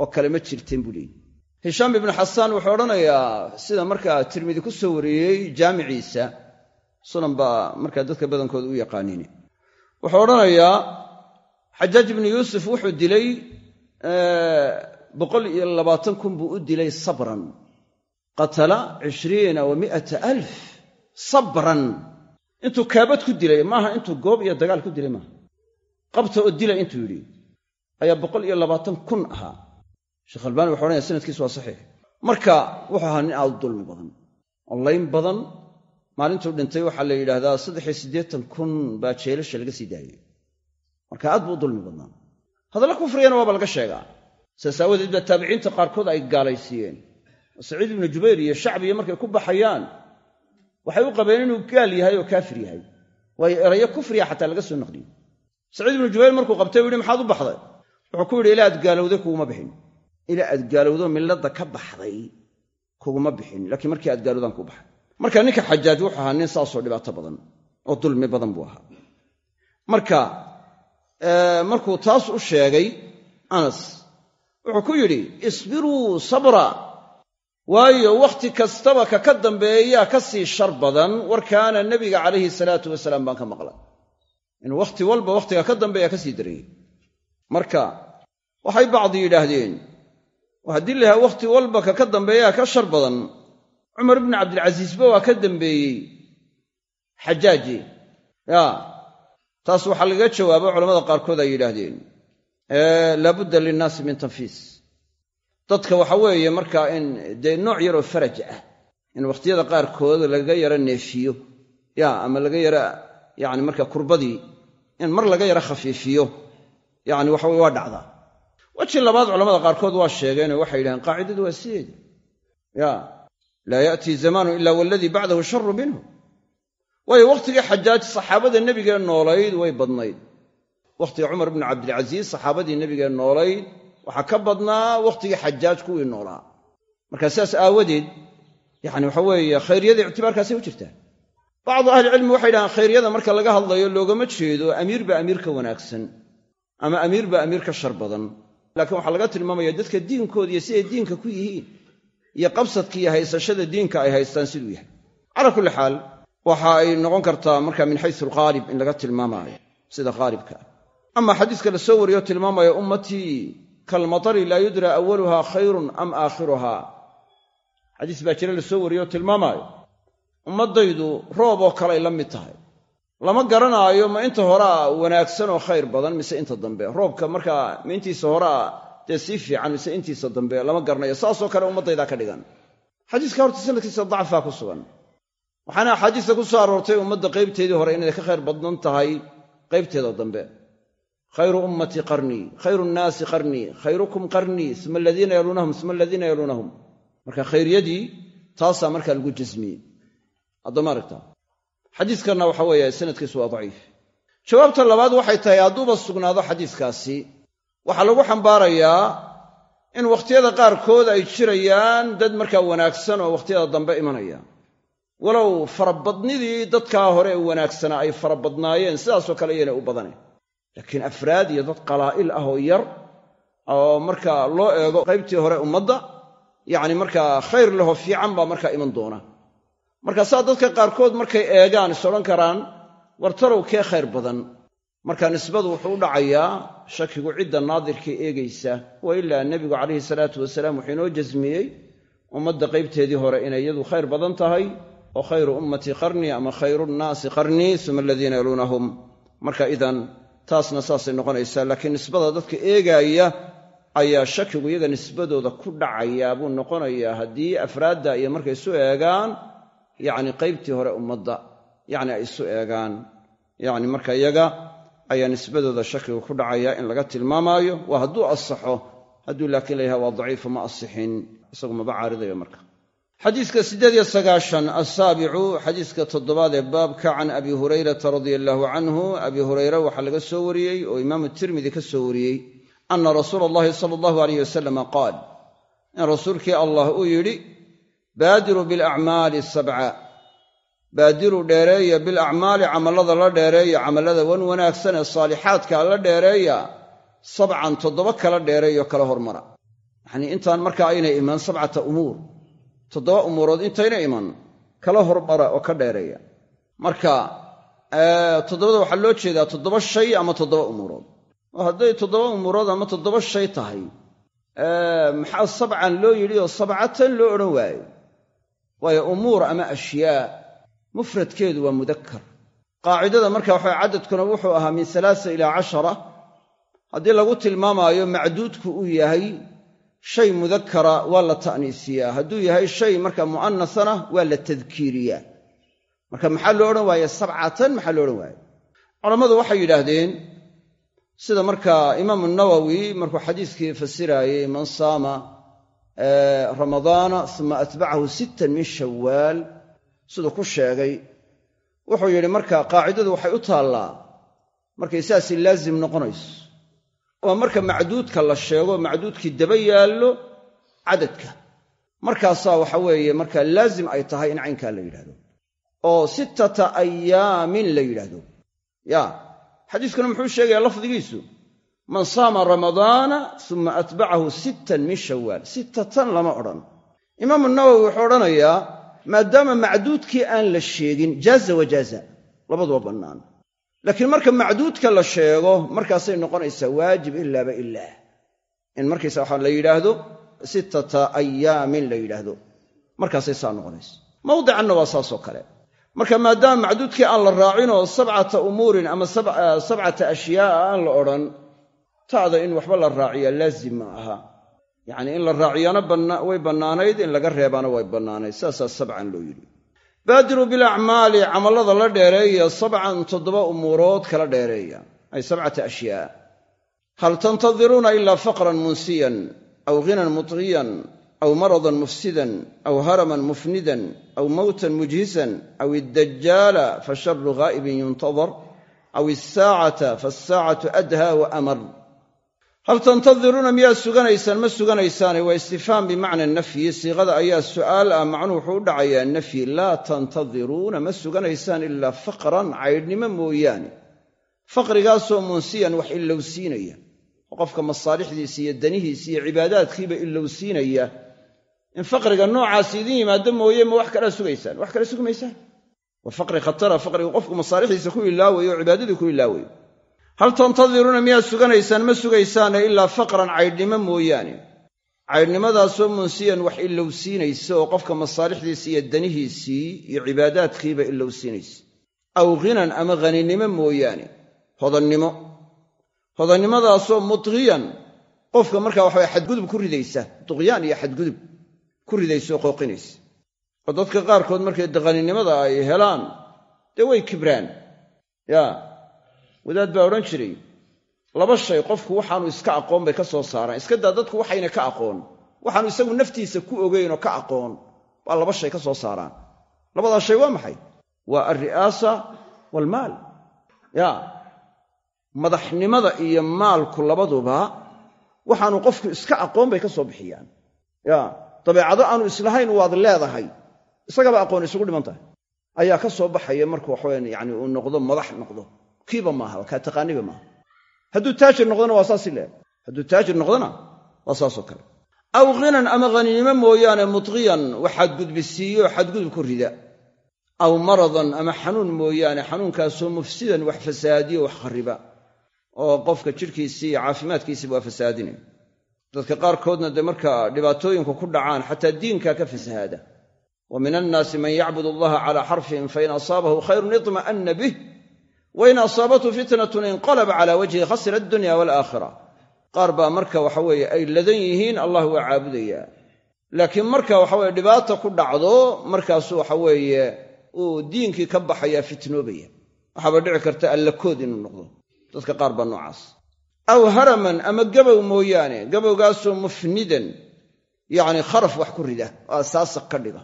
oo kale ma jirteen buu leeyey hishaam ibnu xasaan wuxuu odhanayaa sida markaa tirmidi ku soo wariyey jaamiciisa sunan baa markaa dadka badankooda u yaqaaniin. Wuxuu odhanayaa xajaaj ibnu yuusuf wuxuu dilay boqol iyo labaatan kun buu u dilay sabran qatala cishriina wa mi'ata alf sabran. Intuu kaabad ku dilay maaha intuu goob iyo dagaal ku dilay maaha. Qabta oo dila intuu yidhi ayaa boqol iyo labaatan kun ahaa. Sheekh albaani wuxu odhanaya sanadkiisu waa saxiix. Marka wuxuu ahaa nin aad u dulmi badan oo badan. Maalintuu dhintay waxaa la yidhaahdaa saddex iyo siddeetan kun baa jeelasha laga sii daayey marka aad buu u dulmi badnaa hadalla kufrigana waaba laga sheegaa. Saas aawadeed baa taabiciinta qaarkood ay gaalaysiiyeen saciid ibnu jubayr iyo shacbiya markay ku baxayaan waxay u qabeen inuu gaal yahay oo kaafir yahay. Waayo erayo kufriya xataa laga soo naqliyey saciid ibnu jubayr markuu qabtay u yidhi maxaad u baxday? Wuxuu ku yidhi ilaa aad gaalowday kuguma bixin. Ilaa aad gaalowdo milladda ka baxday kuguma bixin. Laakiin markii aad gaalowdaan ku baxay. Marka ninka xajaaj wuxuu ahaa nin saasoo dhibaato badan oo dulmi badan buu ahaa. Marka markuu taas u sheegay anas ku yidhi isbiruu sabra waayo wakhti kastaba ka ka dambeeyaa ka sii shar badan warkaana nebiga calayhi salaatu wasalaam baan ka maqlay. Inuu wakhti walba wakhtiga ka dambeeya ka sii darayey marka waxay bacdi yidhaahdeen haddii la yahay wakhti walba ka ka dambeeyaa ka shar badan cumar ibnu cabdilcasiisba waa ka dambeeyey. Xajaaji. Ya taas waxaa lagaga jawaabo culamada qaarkood ay yidhaahdeen. Laabudda linnaasi min tanfiis dadka waxa weeye markaa in dee nooc yaroo faraj ah in wakhtiyada qaarkood laga yaro neefiyo ya ama laga yara yani marka kurbadii in mar laga yaro khafiifiyo yani waxa weye waa dhacdaa. Weji labaad culamada qaarkood waa sheegeenoo waxay yidhahdeen qaacidadu waa sideeda ya laa ya'tii zamaanu ila waladii bacdahu sharu minhu. Waayo wakhtigii xajaaj saxaabada nebigee noolayd way badnayd. Wakhtiga cumar bnu cabdilcasiis saxaabadii nebigee noolayd waxaa ka badnaa wakhtigii xajaaj kuwii noolaa. Marka sidaas aawadeed yani waxa weeye khayryada ictibaarkaasay u jirtaa. Bacdu ahlicilmi waxay yidhahaan khayryada marka laga hadlayo loogama jeedo amiir baa amiir ka wanaagsan ama amiir baa amiir ka shar badan. Laakiin waxaa laga tilmaamaya dadka diinkooda iyo siday diinka ku yihiin iyo qabsadka iyo haysashada diinka ay haystaan siduu yahay. Calaa kulli xaal waxa ay noqon kartaa marka min xaysu alghaalib in laga tilmaamaayo sida haalibka ah ama xadiiska la soo wariyo tilmaamaya ummatii kalmatari laa yudra awaluha khayrun am aakhiruha xadiis baa jira la soo wariyey oo tilmaamaayo. Ummaddaydu roob oo kaley la mid tahay. Lama garanaayo ma inta horea wanaagsan oo khayr badan mise inta dambe. Roobka markaa ma intiisa horea dee sii fiican mise intiisa dambe lama garanayo. Saasoo kale ummaddaydaa ka dhigan. Xadiiska horta sanadkiisa dacfaa ku sugan. Waxaana axaadiista ku soo aroortay ummadda qaybteedii hore inay ka khayr badnan tahay qaybteeda dambe khayru ummatii qarnii khayru nnaasi qarnii khayrukum qarnii uma aladiina yaluunahum uma aladiina yaluunahum marka khayryadii taasaa markaa lagu jasmiyey haddama aragta xadiiskanna waxa weeye sanadkiisu waa daciif jawaabta labaad waxay tahay hadduuba sugnaado xadiiskaasi waxaa lagu xambaarayaa in wakhtiyada qaarkood ay jirayaan dad markaa wanaagsan oo wakhtiyada dambe imanaya walow farabadnidii dadkaa hore ee wanaagsanaa ay farabadnaayeen sidaasoo kale iyaynay u badanayn laakiin afraad iyo dad qalaa'il ah oo yar oo markaa loo eego qaybtii hore ummadda yacni markaa khayr leho fiican baa markaa iman doona. Marka saa dadka qaarkood markay eegaan is odhan karaan wartalow kee khayr badan? Marka nisbadu wuxuu u dhacayaa shakigu cidda naadirka eegaysa wa ilaa nebigu calayhi salaatu wasalaam wuxuu inoo jasmiyey ummadda qaybteedii hore inay iyadu khayr badan tahay oo khayru ummatii qarnii ama khayru nnaasi qarnii uma aladiina yaluunahum. Marka idan taasna saasay noqonaysaa laakiin nisbada dadka eegaaya ayaa shakigu iyaga nisbadooda ku dhacayaa buu noqonayaa. Haddii afraadda iyo markay isu eegaan yacni qaybtii hore ummadda yacni ay isu eegaan. Yacni marka iyaga ayaa nisbadooda shakigu ku dhacaya in laga tilmaamaayo waa hadduu asaxo hadduu laakiin layahay waa daciifu ma asixin isagu maba caaridayo marka xadiiska siddeed iyo sagaashan assaabicu xadiiska toddobaad ee baabka can abi hurayrata radia allaahu canhu. Abi hurayre waxaa laga soo wariyey oo imaamu tirmidi ka soo wariyey ana rasuula allahi sala allahu alayh wasalama qaal in rasuulkii allah uu yidhi baadiruu bilacmaali sabca. Baadiruu dheereeya bilacmaali camallada la dheereeya camallada wan wanaagsan ee saalixaadka la dheereeya sabcan toddoba kala dheereeyo kala hormara. Yacnii intaan markaa aynay iman sabcata umuur toddoba umuurood intayna iman kala hormara oo ka dheereeya. Marka toddobada waxaa loo jeedaa toddoba shay ama toddoba umuurood. Oo hadday toddoba umuurood ama toddoba shay tahay maxaa sabcan loo yidhi oo sabcatan loo odhan waayo? Waayo umuur ama ashyaa mufradkeedu waa mudakar qaacidada marka waxa caddadkuna wuxuu ahaa min alaasa ilaa cashara. Haddii lagu tilmaamaayo macduudku uu yahay shay mudakara waa la ta'niisiyaa hadduu yahay shay marka mu'anasana waa la tadkiiriyaa marka maxaa loo odhan waaye? Sabcatan maxaa loo odhan waaye? Culammadu waxay yidhaahdeen sida marka imaamu nawowi markuu xadiiskii fasiraayey man saama ramadaana uma atbacahu sittan min shawaal siduu ku sheegay wuxuu yidhi marka qaacidadu waxay u taallaa markay saasi laazim noqonayso waa marka macduudka la sheego macduudkii daba yaallo cadadka. Markaasaa waxa weeye marka laazim ay tahay in caynkaa la yidhahdo oo sittata ayaamin la yidhaahdo. Ya xadiiskuna muxuu sheegayaa lafdigiisu. Man saama ramadaana uma atbacahu sittan min shawaal sittatan lama odhan. Imaamu nawowi wuxuu odhanayaa maadaama macduudkii aan la sheegin jaaza wajaaza labaduba bannaan laakiin marka macduudka la sheego markaasay noqonaysaa waajib ilaaba ilaah in markaysa waxaa la yidhaahdo sittata ayaamin la yidhaahdo. Markaasay saa noqonaysa mawdicanna waa saasoo kale. Marka maadaama macduudkii aan la raacinoo sabcata umuurin ama sabcata ashyaaa aan la odhan ta'da in waxba la raaciyaa laazim ma aha. Yacnii in la raaciyana way bannaanayd in laga reebaana way bannaanayd. Saasaa sabcan loo yidhi baadiruu bilacmaali camallada la dheereeya sabcan toddoba umuurood kala dheereeya. Ay sabcata ashyaa. Hal tantadiruuna ilaa faqran munsiyan aw ghinan mutqiyan aw maradan mufsidan aw haraman mufnidan aw mowtan mujhisan aw iddajaala fasharu ghaa'ibin yuntadar aw isaacata faasaacatu adhaa wa amar hal tantadiruuna miyaad suganaysaan ma suganaysaane waa istifhaam bimacna nafyi siiqada ayaa su'aal ah macnuhu wuxuu u dhacayaa nafyi laa tantadiruuna ma suganaysaan ilaa faqran caydhnimo mooyaane faqrigaasoo munsiyan wax ilowsiinaya oo qofka masaalixdiisa iyo danihiisa iyo cibaadaadkiiba ilowsiinaya in faqriga noocaas idin yimaado mooye ma wax kalea sugaysaan wax kale sugi maysaan waa faqri khatara faqriga qofku masaalixdiisa ku ilaawayo oo cibaadadii ku ilaawayo hal tantadiruuna miyaad suganaysaan ma sugaysaane ilaa faqran caydhnimo mooyaane caydhnimadaasoo munsiyan wax ilowsiinaysa oo qofka masaalixdiisii iyo danihiisii iyo cibaadaadkiiba ilowsiinaysa aw ghinan ama haninimo mooyaane hodannimo hodannimadaasoo mudqiyan qofka markaa waxabay xadgudub ku ridaysa duqyaan iyo xadgudub ku ridaysa oo qooqinaysa oo dadka qaarkood markay haninimada ay helaan dee way kibraan yaa wadaad baa odhan jiray laba shay qofku waxaanu iska aqoon bay ka soo saaraan. Iska daa dadku waxayna ka aqoon. Waxaanu isagu naftiisa ku ogeyn oo ka aqoon baa laba shay ka soo saaraan. Labadaa shay waa maxay? Waa alri'aasa waalmaal ya madaxnimada iyo maalku labaduba waxaanu qofku iska aqoon bay ka soo bixiyaan. Ya dabeecado aanu islahayn waad leedahay. Isagaba aqoon isugu dhiman tahay. Ayaa ka soo baxaya markuu waxaweyan yani uu noqdo madax noqdo kiiba maaha kaa maaha. Hadduu taajir noqdona waa saasi leeg hadduu taajir noqdona waa saasoo kale. Aw ghinan ama haninimo mooyaane mudqiyan wax xadgudbisiiyo xadgudub ku rida. Aw maradan ama xanuun mooyaane xanuunkaasoo mufsidan wax fasaadiyo wax khariba oo qofka jidhkiisii iyo caafimaadkiisiiba waa fasaadinaya dadka qaarkoodna dee marka dhibaatooyinku ku dhacaan xataa diinkaa ka fasahaada wa min annaasi man yacbud allaha calaa xarfin fain asaabahu khayrun iطma'anna bih wain asaabathu fitnatun inqalaba cala wajhi khasira addunya walaakhira qaar baa marka waxa weeye ay ladan yihiin allah waa caabudayaa. Laakiin marka waxaweye dhibaata ku dhacdo markaasu waxa weeye uu diinkii ka baxayaa fitnoobaya. Waxaaba dhici karta allakood inuu noqdo dadka qaar baa noocaas. Aw haraman ama gabow mooyaane gabowgaasoo mufnidan yacni kharaf wax ku rida oo asaasaq ka dhiga.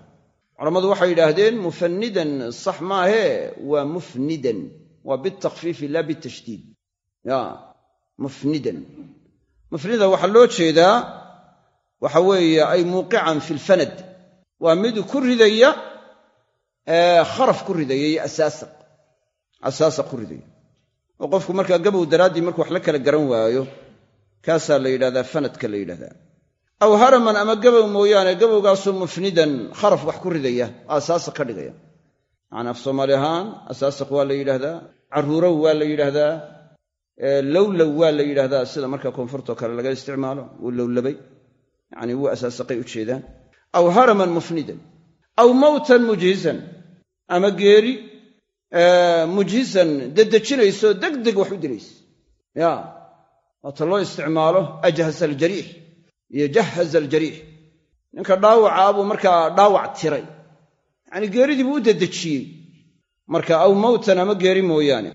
Culammadu waxay yidhaahdeen mufanidan sax maahee waa mufnidan waa bitakfiifi laa bitashdiid mufnidan. Mufnidan waxaa loo jeedaa waxa weeye ay muuqican fi lfanad waa mid ku ridaya kharaf ku ridaya iyo asaasaq ku ridaya. Oo qofku markaa gabow daraaddii markuu wax la kala garan waayo kaasaa la yidhahdaa fanadka la yidhahdaa. Aw haraman ama gabow mooyaane gabowgaasoo mufnidan kharaf wax ku ridaya asaasaq ka dhigaya macnaa af soomaali ahaan asaasaq waa la yidhaahdaa carruurow waa la yidhaahdaa lowlow waa la yidhaahdaa sida marka koonfurtoo kale laga isticmaalo wuu lowlabay yacnii wuu asaasaqay u jeedaan aw haraman mufnidan aw mawtan mujhisan ama geeri mujhisan dedejinayso degdeg wax u dilaysa ya waata loo isticmaalo ajhasa aljariix iyo jahaza aljariix ninka dhaawaca buu markaa dhaawac tiray yacanii geeridii buu u dedejiyey. Marka aw mawtan ama geeri mooyaane.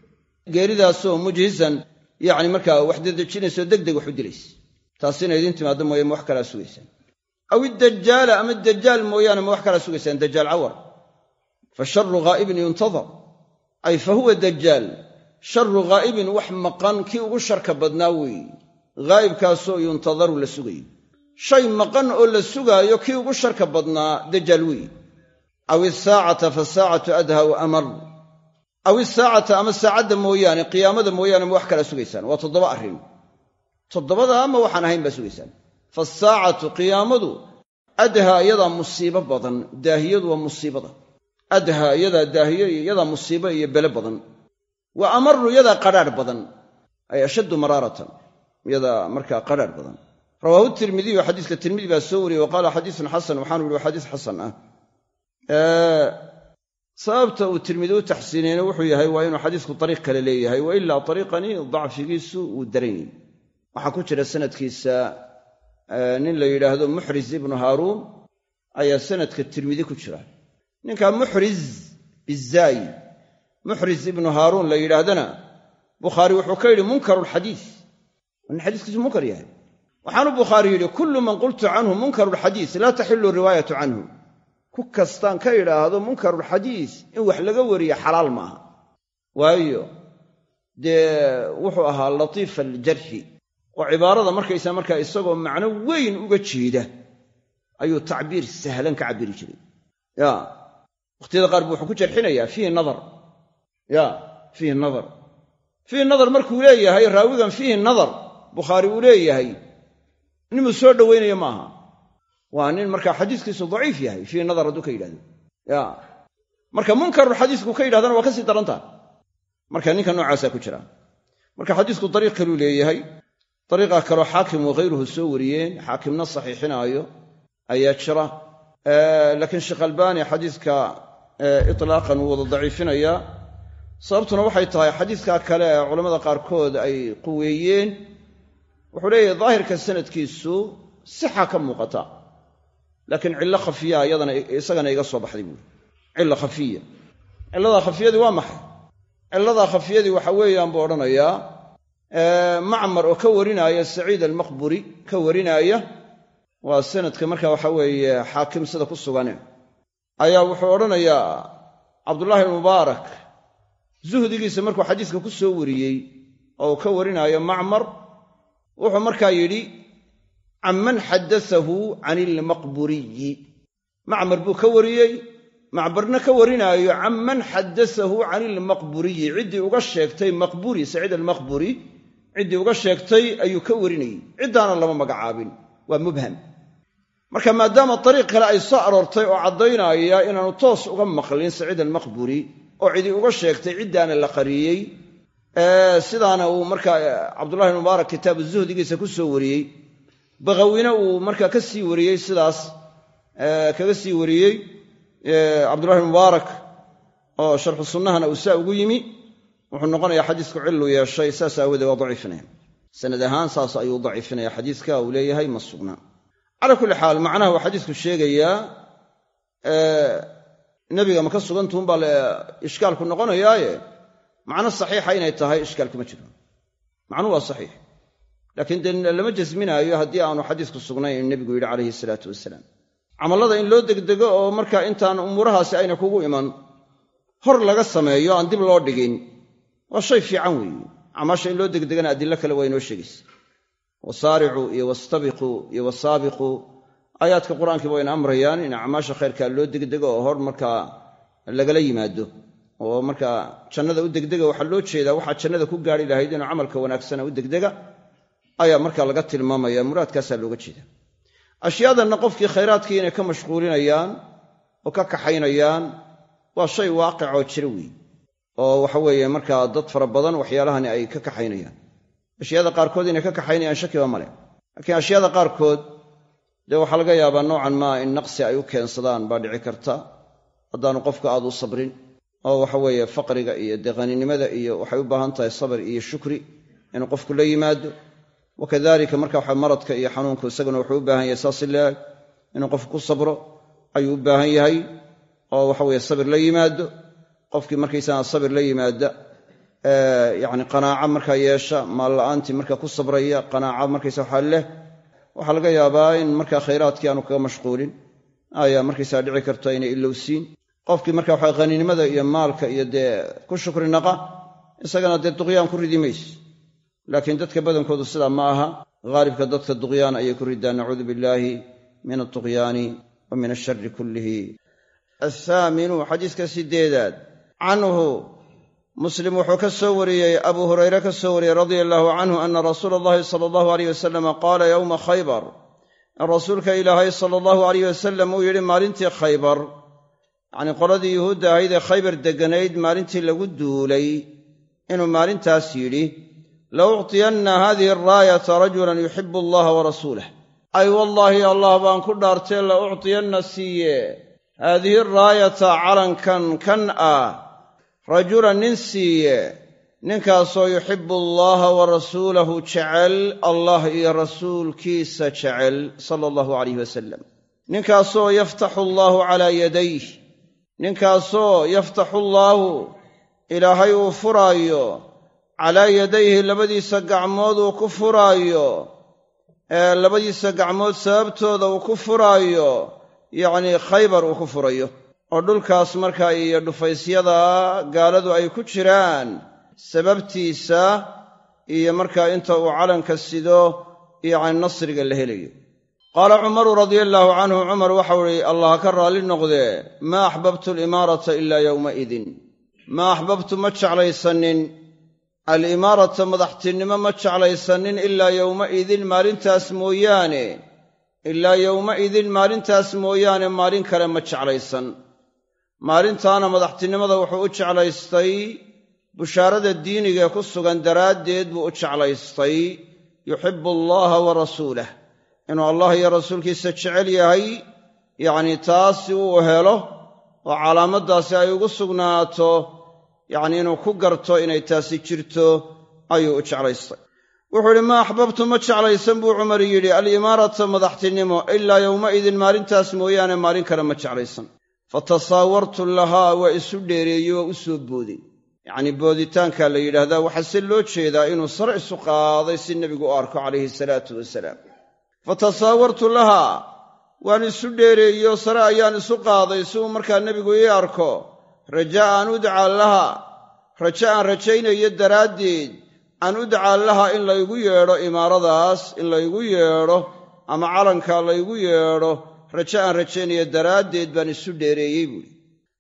Geeridaasoo mujhisan yacni markaa wax dedejinayso degdeg wax u dilaysa taasina idiin timaaddo mooye ma wax kalaa sugaysaan. Aw iddajaala ama dajaal mooyaane ma wax kalaa sugaysaan dajaal cawar. Fa sharu ghaa'ibin yuntadar ay fa huwa dajaal sharu ghaa'ibin wax maqan kii ugu sharka badnaa weeye ghaa'ibkaasoo yuntadaru la sugayo shay maqan oo la sugaayo kii ugu sharka badnaa dajaal weeye aw isaacata fasaacatu adha wa amar aw isaacata ama saacadda mooyaane qiyaamada mooyaane ma wax kalaa sugaysaan waa toddoba arrin toddobada ama waxaan ahayn baa sugaysaan fasaacatu qiyaamadu adhaa iyadaa musiibo badan daahiyadu waa musiibada adhaa iyadaa daahiyo iyo iyadaa musiibo iyo bele badan wa amaru iyadaa qadhaadh badan ay ashaddu maraaratan iyadaa markaa qadhaadh badan rawaahu tirmidiyu xadiiska tirmidi baa soo wariyey wa qaala xasan waxaanu ihi waa xadiis ah sababta uu tirmidi u taxsiiniyeyna wuxuu yahay waa inuu xadiisku ariiq kale leeyahay wa ilaa ariiqani dacfigiisu wuu daran yahy waxaa ku jira sanadkiisa nin la yidhaahdo muxriz ibnu haaruun ayaa sanadka tirmidi ku jira. Ninkaa muxriz bizaayi muxriz ibnu haaruun la yidhaahdana bukhaari wuxuu ka yidhi munkaru lxadiis nin xadiiskiisu munkar yahay. Waxaanu bukhaari yidhi kullu man qultu canhu munkaru lxadiis laa taxilu riwaayatu canhu ku kastaan ka idhaahdo munkarulxadiis in wax laga wariyo xalaal maaha. Waayo dee wuxuu ahaa latiifa aljarxi oo cibaarada markaysa markaa isagoo macno weyn uga jeeda ayuu tacbiir sahlan ka cabiri jiray. Ya wakhtiyada qaar buu wuxuu ku jarxinayaa fiihi nadar. Ya fiihi nadar. Fiihi nadar markuu leeyahay raawigan fiihi nadar. Bukhaari uu leeyahay ninuu soo dhowaynayo maaha waa nin markaa xadiiskiisu daciif yahay fiihi nadar hadduu ka yidhahdo. Ya. Marka munkarul xadiisku ka yidhahdana waa ka sii marka ninka noocaasaa ku jira. Marka xadiisku dariiq kaluu leeyahay dariiqa kaleo xaakim wakhayruhu soo wariyeen xaakimna saxiixinaayo ayaa jira. Laakiin sheekh albaani xadiidka itlaaqan wuu wada daciifinayaa. Sababtuna waxay tahay xadiidka kale ee culammada qaarkood ay quweeyeen. Wuxuu leeyahay daahirka sanadkiisu sixa ka muuqata laakiin cillo khafiya iyadana isagana iga soo baxday buuri. Cilla khafiya. Cilladaa khafiyadii waa maxay? Cilladaa khafiyadii waxa weeyaan buu odhanayaa macmar oo ka warinaaya saciid almaqburi ka warinaaya waa sanadka marka waxa weeye xaakim sida ku sugane ayaa wuxuu odhanayaa cabdullaahi mubaarak zuhdigiisa markuu xadiiska ku soo wariyey oo uu ka warinaayo macmar wuxuu markaa yidhi canman xadaahu can ilmaqburiyi macmar buu ka wariyey macbarna ka warinaayo canman xadaahu can ilmaqburiyi ciddii uga sheegtay maqburi saciid almaqburi ciddii uga sheegtay ayuu ka warinayey. Ciddaana lama magacaabin waa mubham. Marka maadaama dariiq kale ay soo aroortay oo caddaynaya inaanu toos uga maqlin saciid almaqburi oo cidi uga sheegtay ciddaana la qariyey sidaana uu markaa cabdullahi mubaarak kitaabu zuhdigiisa ku soo wariyey bakawina uu markaa ka sii wariyey sidaas kaga sii wariyey cabdullahi mubaarak oo sharxu sunnahana uu saa ugu yimi wuxuu noqonayaa xadiisku cillu yeeshay saas aawoodee waa daciifinaya. Sanad ahaan saas ayuu daciifinaya xadiiska uu leeyahay ma sugnaa calaa kulli xaal macnaha uu xadiisku sheegayaa nebiga ma ka sugantuun baa ishkaalku noqonayaaye? Macno saxiixa inay tahay ishkaal kuma jiro. Macnuhu waa saxiix laakiin dee lama jasminaayo haddii aanu xadiisku sugnayn inuu nebigu yidhi calayhi salaatu wasalaam. Camallada in loo degdego oo marka intaan umuurahaasi ayna kugu iman hor laga sameeyo aan dib loo dhigin waa shay fiican weeye. Camaasha in loo degdegana adilo kale waa inoo sheegaysa. Wasaaricuu iyo wastabiquu iyo wasaabiquu aayaadka qur'aankiiba wayna amrayaan in acmaasha khayrkaa loo degdego oo hor markaa lagala yimaado. Oo markaa jannada u degdega waxaa loo jeedaa waxaa jannada ku gaari lahayd inuu camalka wanaagsana u degdega ayaa markaa laga tilmaamaya muraadkaasaa looga jeeda ashyaadanna qofkii khayraadkii inay ka mashquulinayaan oo ka kaxaynayaan waa shay waaqicoo jira weeye oo waxa weeye markaa dad fara badan waxyaalahani ay ka kaxaynayaan. Ashyaada qaarkood inay ka kaxaynayaan shakiba male. Laakiin ashyaada qaarkood dee waxaa laga yaabaa noocan maa in naqsi ay u keensadaan baa dhici karta. Haddaanu qofka aad u sabrin oo waxa weeye faqriga iyo dee qaninimada iyo waxay u baahan tahay sabr iyo shukri inuu qofku la yimaado wakadalika marka waxa maradka iyo xanuunku isaguna wuxuu u baahan yahay saas ilaag inuu qofku ku sabro ayuu u baahan yahay oo waxaweye sabir la yimaado qofkii markaysaga sabir la yimaada yani qanaaco markaa yeesha maalla'aantii marka ku sabraya qanaaco markaysa waxaa leh waxaa laga yaabaa in markaa khayraadkii aanu kaga mashquulin ayaa markaysaa dhici karta inay ilowsiin qofkii marka waxa qaninimada iyo maalka iyo dee ku shukri naqa isagana dee duqyaan ku ridi mayse laakiin dadka badankoodu sidaa ma aha haalibka dadka duqyaan ayay ku ridaan nacuudu billaahi min altuqyaani wa min ashari kullihi. Athaaminu xadiiska sideedaad canhu muslim wuxuu ka soo wariyey abuu hurayre ka soo wariyey radia allaahu canhu ana rasuula allahi sala allahu aleyh wasalam qaala yowma khaybar. In rasuulka ilaahay sala allahu aleyh wasalam uu yidhi maalintii khaybar. Yacnii qoladii yuhuudda ahayd ee khaybar degganayd maalintii lagu duulay inuu maalintaas yidhi la uctiyanna hadihi araayata rajulan yuxibu allaha wa rasuulah ay wallaahi allah baan ku dhaartee la uctiyanna siiye haadihi raayata calankan kan ah rajulan nin siiye ninkaasoo yuxibu allaha wa rasuulahu jecel allah iyo rasuulkiisa jecel sala allahu calayh wasalam ninkaasoo yaftaxu allaahu calaa yadayh ninkaasoo yaftaxu allaahu ilaahay uu furaayo calaa yadayhi labadiisa gacmood uu ku furaayo labadiisa gacmood sababtooda uu ku furaayo yacnii khaybar uu ku furayo. Oo dhulkaas markaa iyo dhufaysyada gaaladu ay ku jiraan sababtiisa iyo markaa inta uu calanka sido yacni nasriga la helayo. Qaala cumaru radia allaahu canhu cumar waxau ihi allah ka raalli noqdee maa axbabtu alimaarata ilaa yowmaidin maa axbabtu ma jeclaysanin alimaarata madaxtinimo ma jeclaysanin ilaa yowmaidin maalintaas mooyaane. Ilaa yowmaidin maalintaas mooyaane maalin kale ma jeclaysan. Maalintaana madaxtinimada wuxuu u jeclaystay bushaarada diinigae ku sugan daraaddeed buu u jeclaystay. Yuxibu allaha wa rasuulah inuu allah iyo rasuulkiisa jecel yahay yacni taasi uu helo oo calaamaddaasi ay ugu sugnaato yacni inuu ku garto inay taasi jirto ayuu u jeclaystay. Wuxuu idhi maa axbabtu ma jeclaysan buu cumar yidhi. Alimaarata madaxtinimo ilaa yowmaidin maalintaas mooyaane maalin kale ma jeclaysan. Fatasaawartu lahaa waa isu dheereeyey waa u soo booday yacnii booditaankaa la yidhaahdaa waxaa se loo jeedaa inuu sare isu qaaday si nebigu u arko calayhi salaatu wasalaam. Fatasaawartu lahaa waan isu dheereeyo sare ayaan isu qaaday si uu markaa nebigu ii arko rajaa an udcaa laha raje aan rajaynayo daraaddeed an udcaa laha in laygu yeedho imaaradaas in laygu yeedho ama calankaa laygu yeedho raje aan rajaynayo daraaddeed baan isu dheereeyey buuhi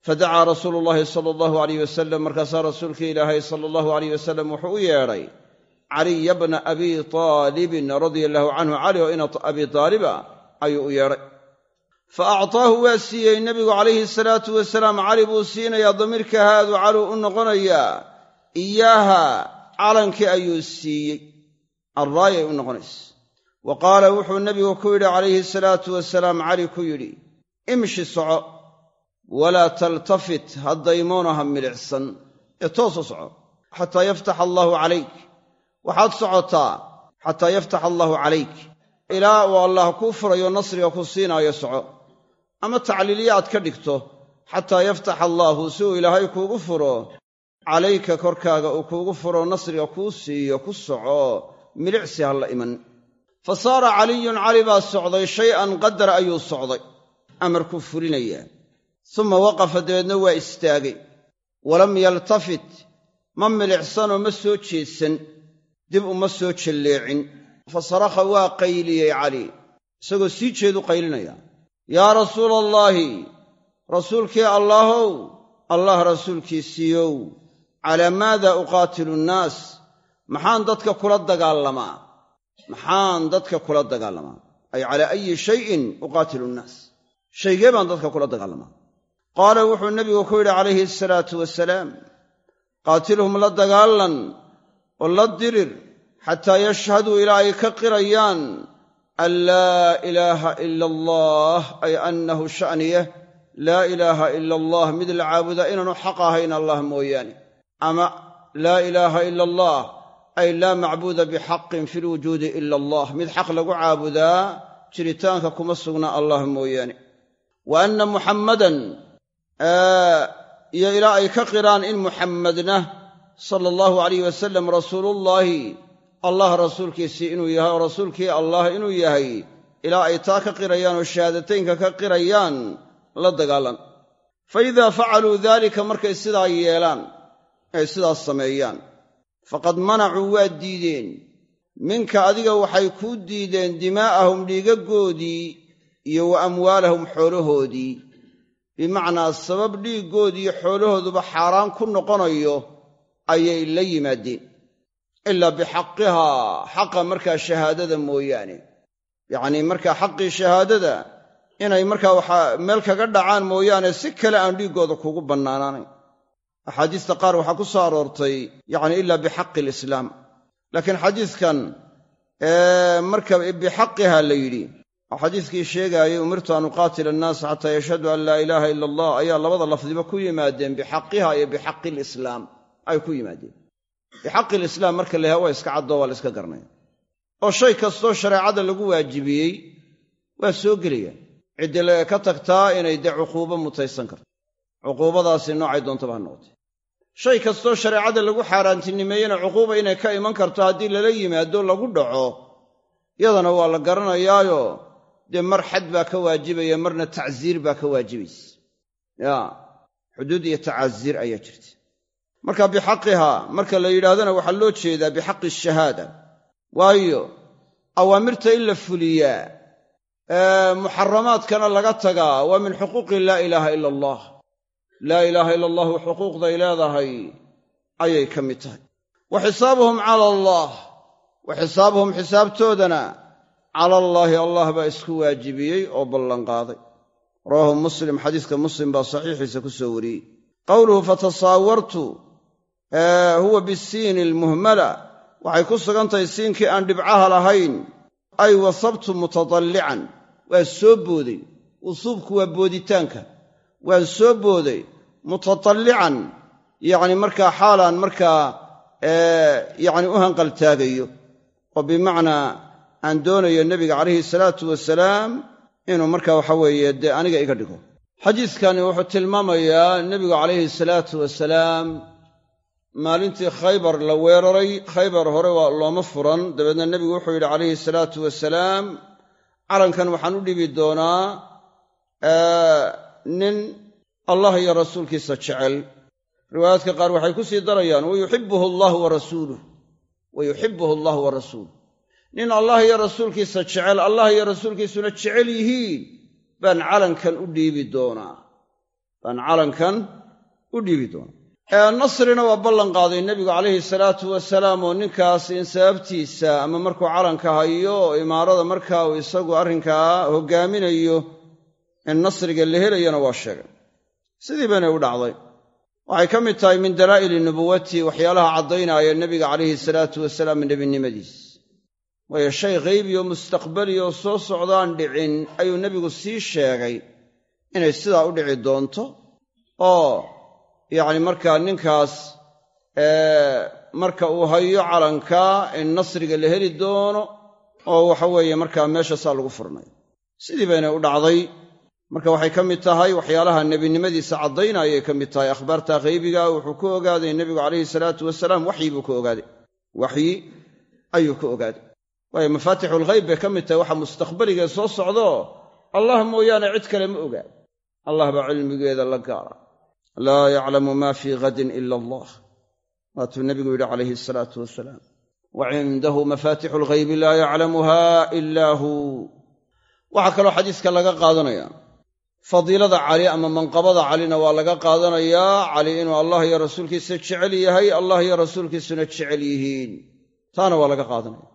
fadacaa rasuulu llaahi sala allahu alayh wasalam markaasaa rasuulkii ilaahay sala allahu alayh wasalam wuxuu u yeedhay caliya bna abi taalibin radia allahu canhu cali oo ina abi taaliba ayuu u yeedhay fa actaahu waa siiyey nebigu calayhi salaatu wasalaam cali buu siinayaa damiirka haadu caluu u noqonayaa iyaaha calankii ayuu siiyey arraayay u noqonaysa wa qaala wuxuu nebigu ku yidhi calayhi salaatu wasalaam cali ku yidhi imshi soco walaa taltafit ha daymoona ha milicsan ee toosu soco xataa yaftaxa allaahu calayk waxaad socotaa xataa yaftax allaahu calayk ilaa uu allah kuu furayo nasriga ku siinaayo soco ama tacliiliya aad ka dhigto xataa yaftaxa allaahu si uu ilaahay kuugu furo. Calayka korkaaga uu kuugu furo nasriga kuu siiyo ku soco milicsi ha la iman. Fa saara caliyun cali baa socday shay-an qadar ayuu socday amarkuu fulinayaa suma waqafa dabeedna waa istaagay. Walam yaltafit ma milicsanoo ma soo jeedsan dib uma soo jalleecin. Fa sarakha waa qayliyey cali isagoo sii jeedu qaylinaya yaa rasuula allaahi rasuulkii allaahow allah rasuulkiisiiyow calaa maada uqaatilu nnaas? Maxaan dadka kula dagaalamaa? Maxaan dadka kula dagaalamaa? Ay calaa ayi shayin uqaatilu nnaas? Shaygee baan dadka kula dagaalamaa? Qaala wuxuu nebigu ku yidhi calayhi asalaatu wasalaam qaatilhum la dagaalan oo la dirir xataa yashhaduu ilaa ay ka qirayaan an laa ilaaha ila allah ay annahu sha'niyah laa ilaaha ila allah mid la caabudaa inaanu xaq ahayn allah mooyaane ama laa ilaaha ila allah ay laa macbuuda bixaqin fi lwujuudi ila allah mid xaq lagu caabudaa jiritaanka kuma sugna allah mooyaane wa anna muxammadan iyo ilaa ay ka qiraan in muxammadna sala allahu alayh wasalam rasuuluullaahi allah rasuulkiisii inuu yahay oo rasuulkii allah inuu yahay ilaa ay taa ka qirayaan oo shahaadataynka ka qirayaan la dagaalan. Fa idaa facaluu daalika markay sidaa yeelaan ay sidaas sameeyaan. Faqad manacuu waa diideen. Minka adiga waxay kuu diideen dimaa'ahum dhiigaggoodii iyo wa amwaalahum xoolahoodii. Bimacnaa sabab dhiiggoodiiyo xoolahooduba xaaraan ku noqonayo ayay la yimaadeen ilaa bixaqihaa xaqa markaa shahaadada mooyaane. Yacnii markaa xaqii shahaadada inay markaa waxaa meel kaga dhacaan mooyaane si kale aan dhiiggooda kugu bannaanaanayn. Axaadiista qaar waxaa ku soo aroortay yacni ilaa bixaqi alislaam laakiin xadiidkan marka bixaqiha la yidhi oo xadiiskii sheegaayay umirtu an uqaatila annaasa xataa yashhadu an laa ilaaha ila allah ayaa labada lafdiba ku yimaadeen bixaqiha iyo bixaqi alislaam ay ku yimaadeen bixaqi lislaam marka la waa iska caddoo waa la iska garanaya oo shay kastoo shareecada lagu waajibiyey waa soo gelaya ciddii ka tagtaa inay dee cuquubo mutaysan karto. Cuquubadaasi noocay doontaba ha noqotay. Shay kastoo shareecada lagu xaaraantinimeeyena cuquuba inay ka iman karto haddii lala yimaado lagu dhaco yadana waa la garanayaayo dee mar xad baa ka waajibaya marna tacsiir baa ka waajibaysa. Ya xuduud iyo tacaasiir ayaa jirta marka bixaqiha marka la yidhaahdana waxaa loo jeedaa bixaqi shahaada. Waayo awaamirta in la fuliyaa muxaramaadkana laga tagaa waa min xuquuqi laa ilaaha ila allah laa ilaaha ila allahu xuquuqday leedahay ayay ka mid tahay. Wa xisaabuhum cala allah wa xisaabuhum xisaabtoodana cala allaahi allah baa isku waajibiyey oo ballanqaaday. Rawaahu muslim xadiiska muslim baa saxiixiisa ku soo wariyey. Qowluhu fatasaawartu huwa bisiini almuhmala waxay ku sugan tahay siinkii aan dhibcaha lahayn. Ay wasabtu mutadallican. Waa soo booday. Wusuubku waa booditaanka. Waan soo booday. Mutatallican yacni markaa xaalaan markaa yacni u hanqaltaagayo. Oo bimacnaa aan doonayo nebiga calayhi salaatu wasalaam inuu markaa waxa weeye dee aniga iga dhigo. Xadiiskani wuxuu tilmaamayaa nebigu calayhi salaatu wasalaam maalintii khaybar la weeraray. Khaybar hore waa looma furan. Dabeedna nebigu wuxuu yidhi calayhi salaatu wasalaam calankan waxaan u dhibi doonaa nin allah iyo rasuulkiisa jecel. Riwaayaadka qaar waxay ku sii darayaan wayuxibuhu allahu wa rasuuluh wa yuxibuhu allahu wa rasuuluh nin allah iyo rasuulkiisa jecel allah iyo rasuulkiisuna jecel yihiin baan calankan u dhiibi doonaa. Baan calankan u dhiibi doonaa nasrina waa ballan qaaday nebigu calayhi salaatu wasalaam oo ninkaas in sababtiisa ama markuu calanka hayo oo imaarada markaa uu isagu arrinkaa hoggaaminayo in nasriga la helayana waa sheegay. Sidii baynay u dhacday. Waxay ka mid tahay min dalaa'ili nubuwati waxyaalaha caddaynaya nebiga calayhi salaatu wasalaam nebinimadiis. Waayo shay haybi oo mustaqbali oo soo socdaan dhicin ayuu nebigu sii sheegay inay sidaa u dhici doonto oo yacni markaa ninkaas marka uu hayo calanka in nasriga la heli doono oo waxa weeye markaa meesha saa lagu furnayo. Sidii baynay u dhacday. Marka waxay ka mid tahay waxyaalaha nebinimadiisa caddaynayay ka mid tahay. Akhbaarta haybiga wuxuu ku ogaaday nebigu calayhi salaatu wasalaam waxyi buu ka ogaaday. Waxyi ayuu ka ogaaday. Waayo mafaatixulghayb bay ka mid tahay. Waxa mustaqbaliga soo socdo allah mooyaane cid kale ma ogaa allah baa cilmigeeda la gaara laa yaclamu ma fii ghadin ila allah. Waatuu nebigu yidhi calayhi asalaatu wasalaam wa cindahu mafaatixu alghaybi laa yaclamuha ilaa hu. Waxaa kaloo xadiiska laga qaadanaya fadiilada cali ama manqabada calina waa laga qaadanayaa cali inuu allah iyo rasuulkiisa jecel yahay allah iyo rasuulkiisuna jecel yihiin. Taana waa laga qaadanaya.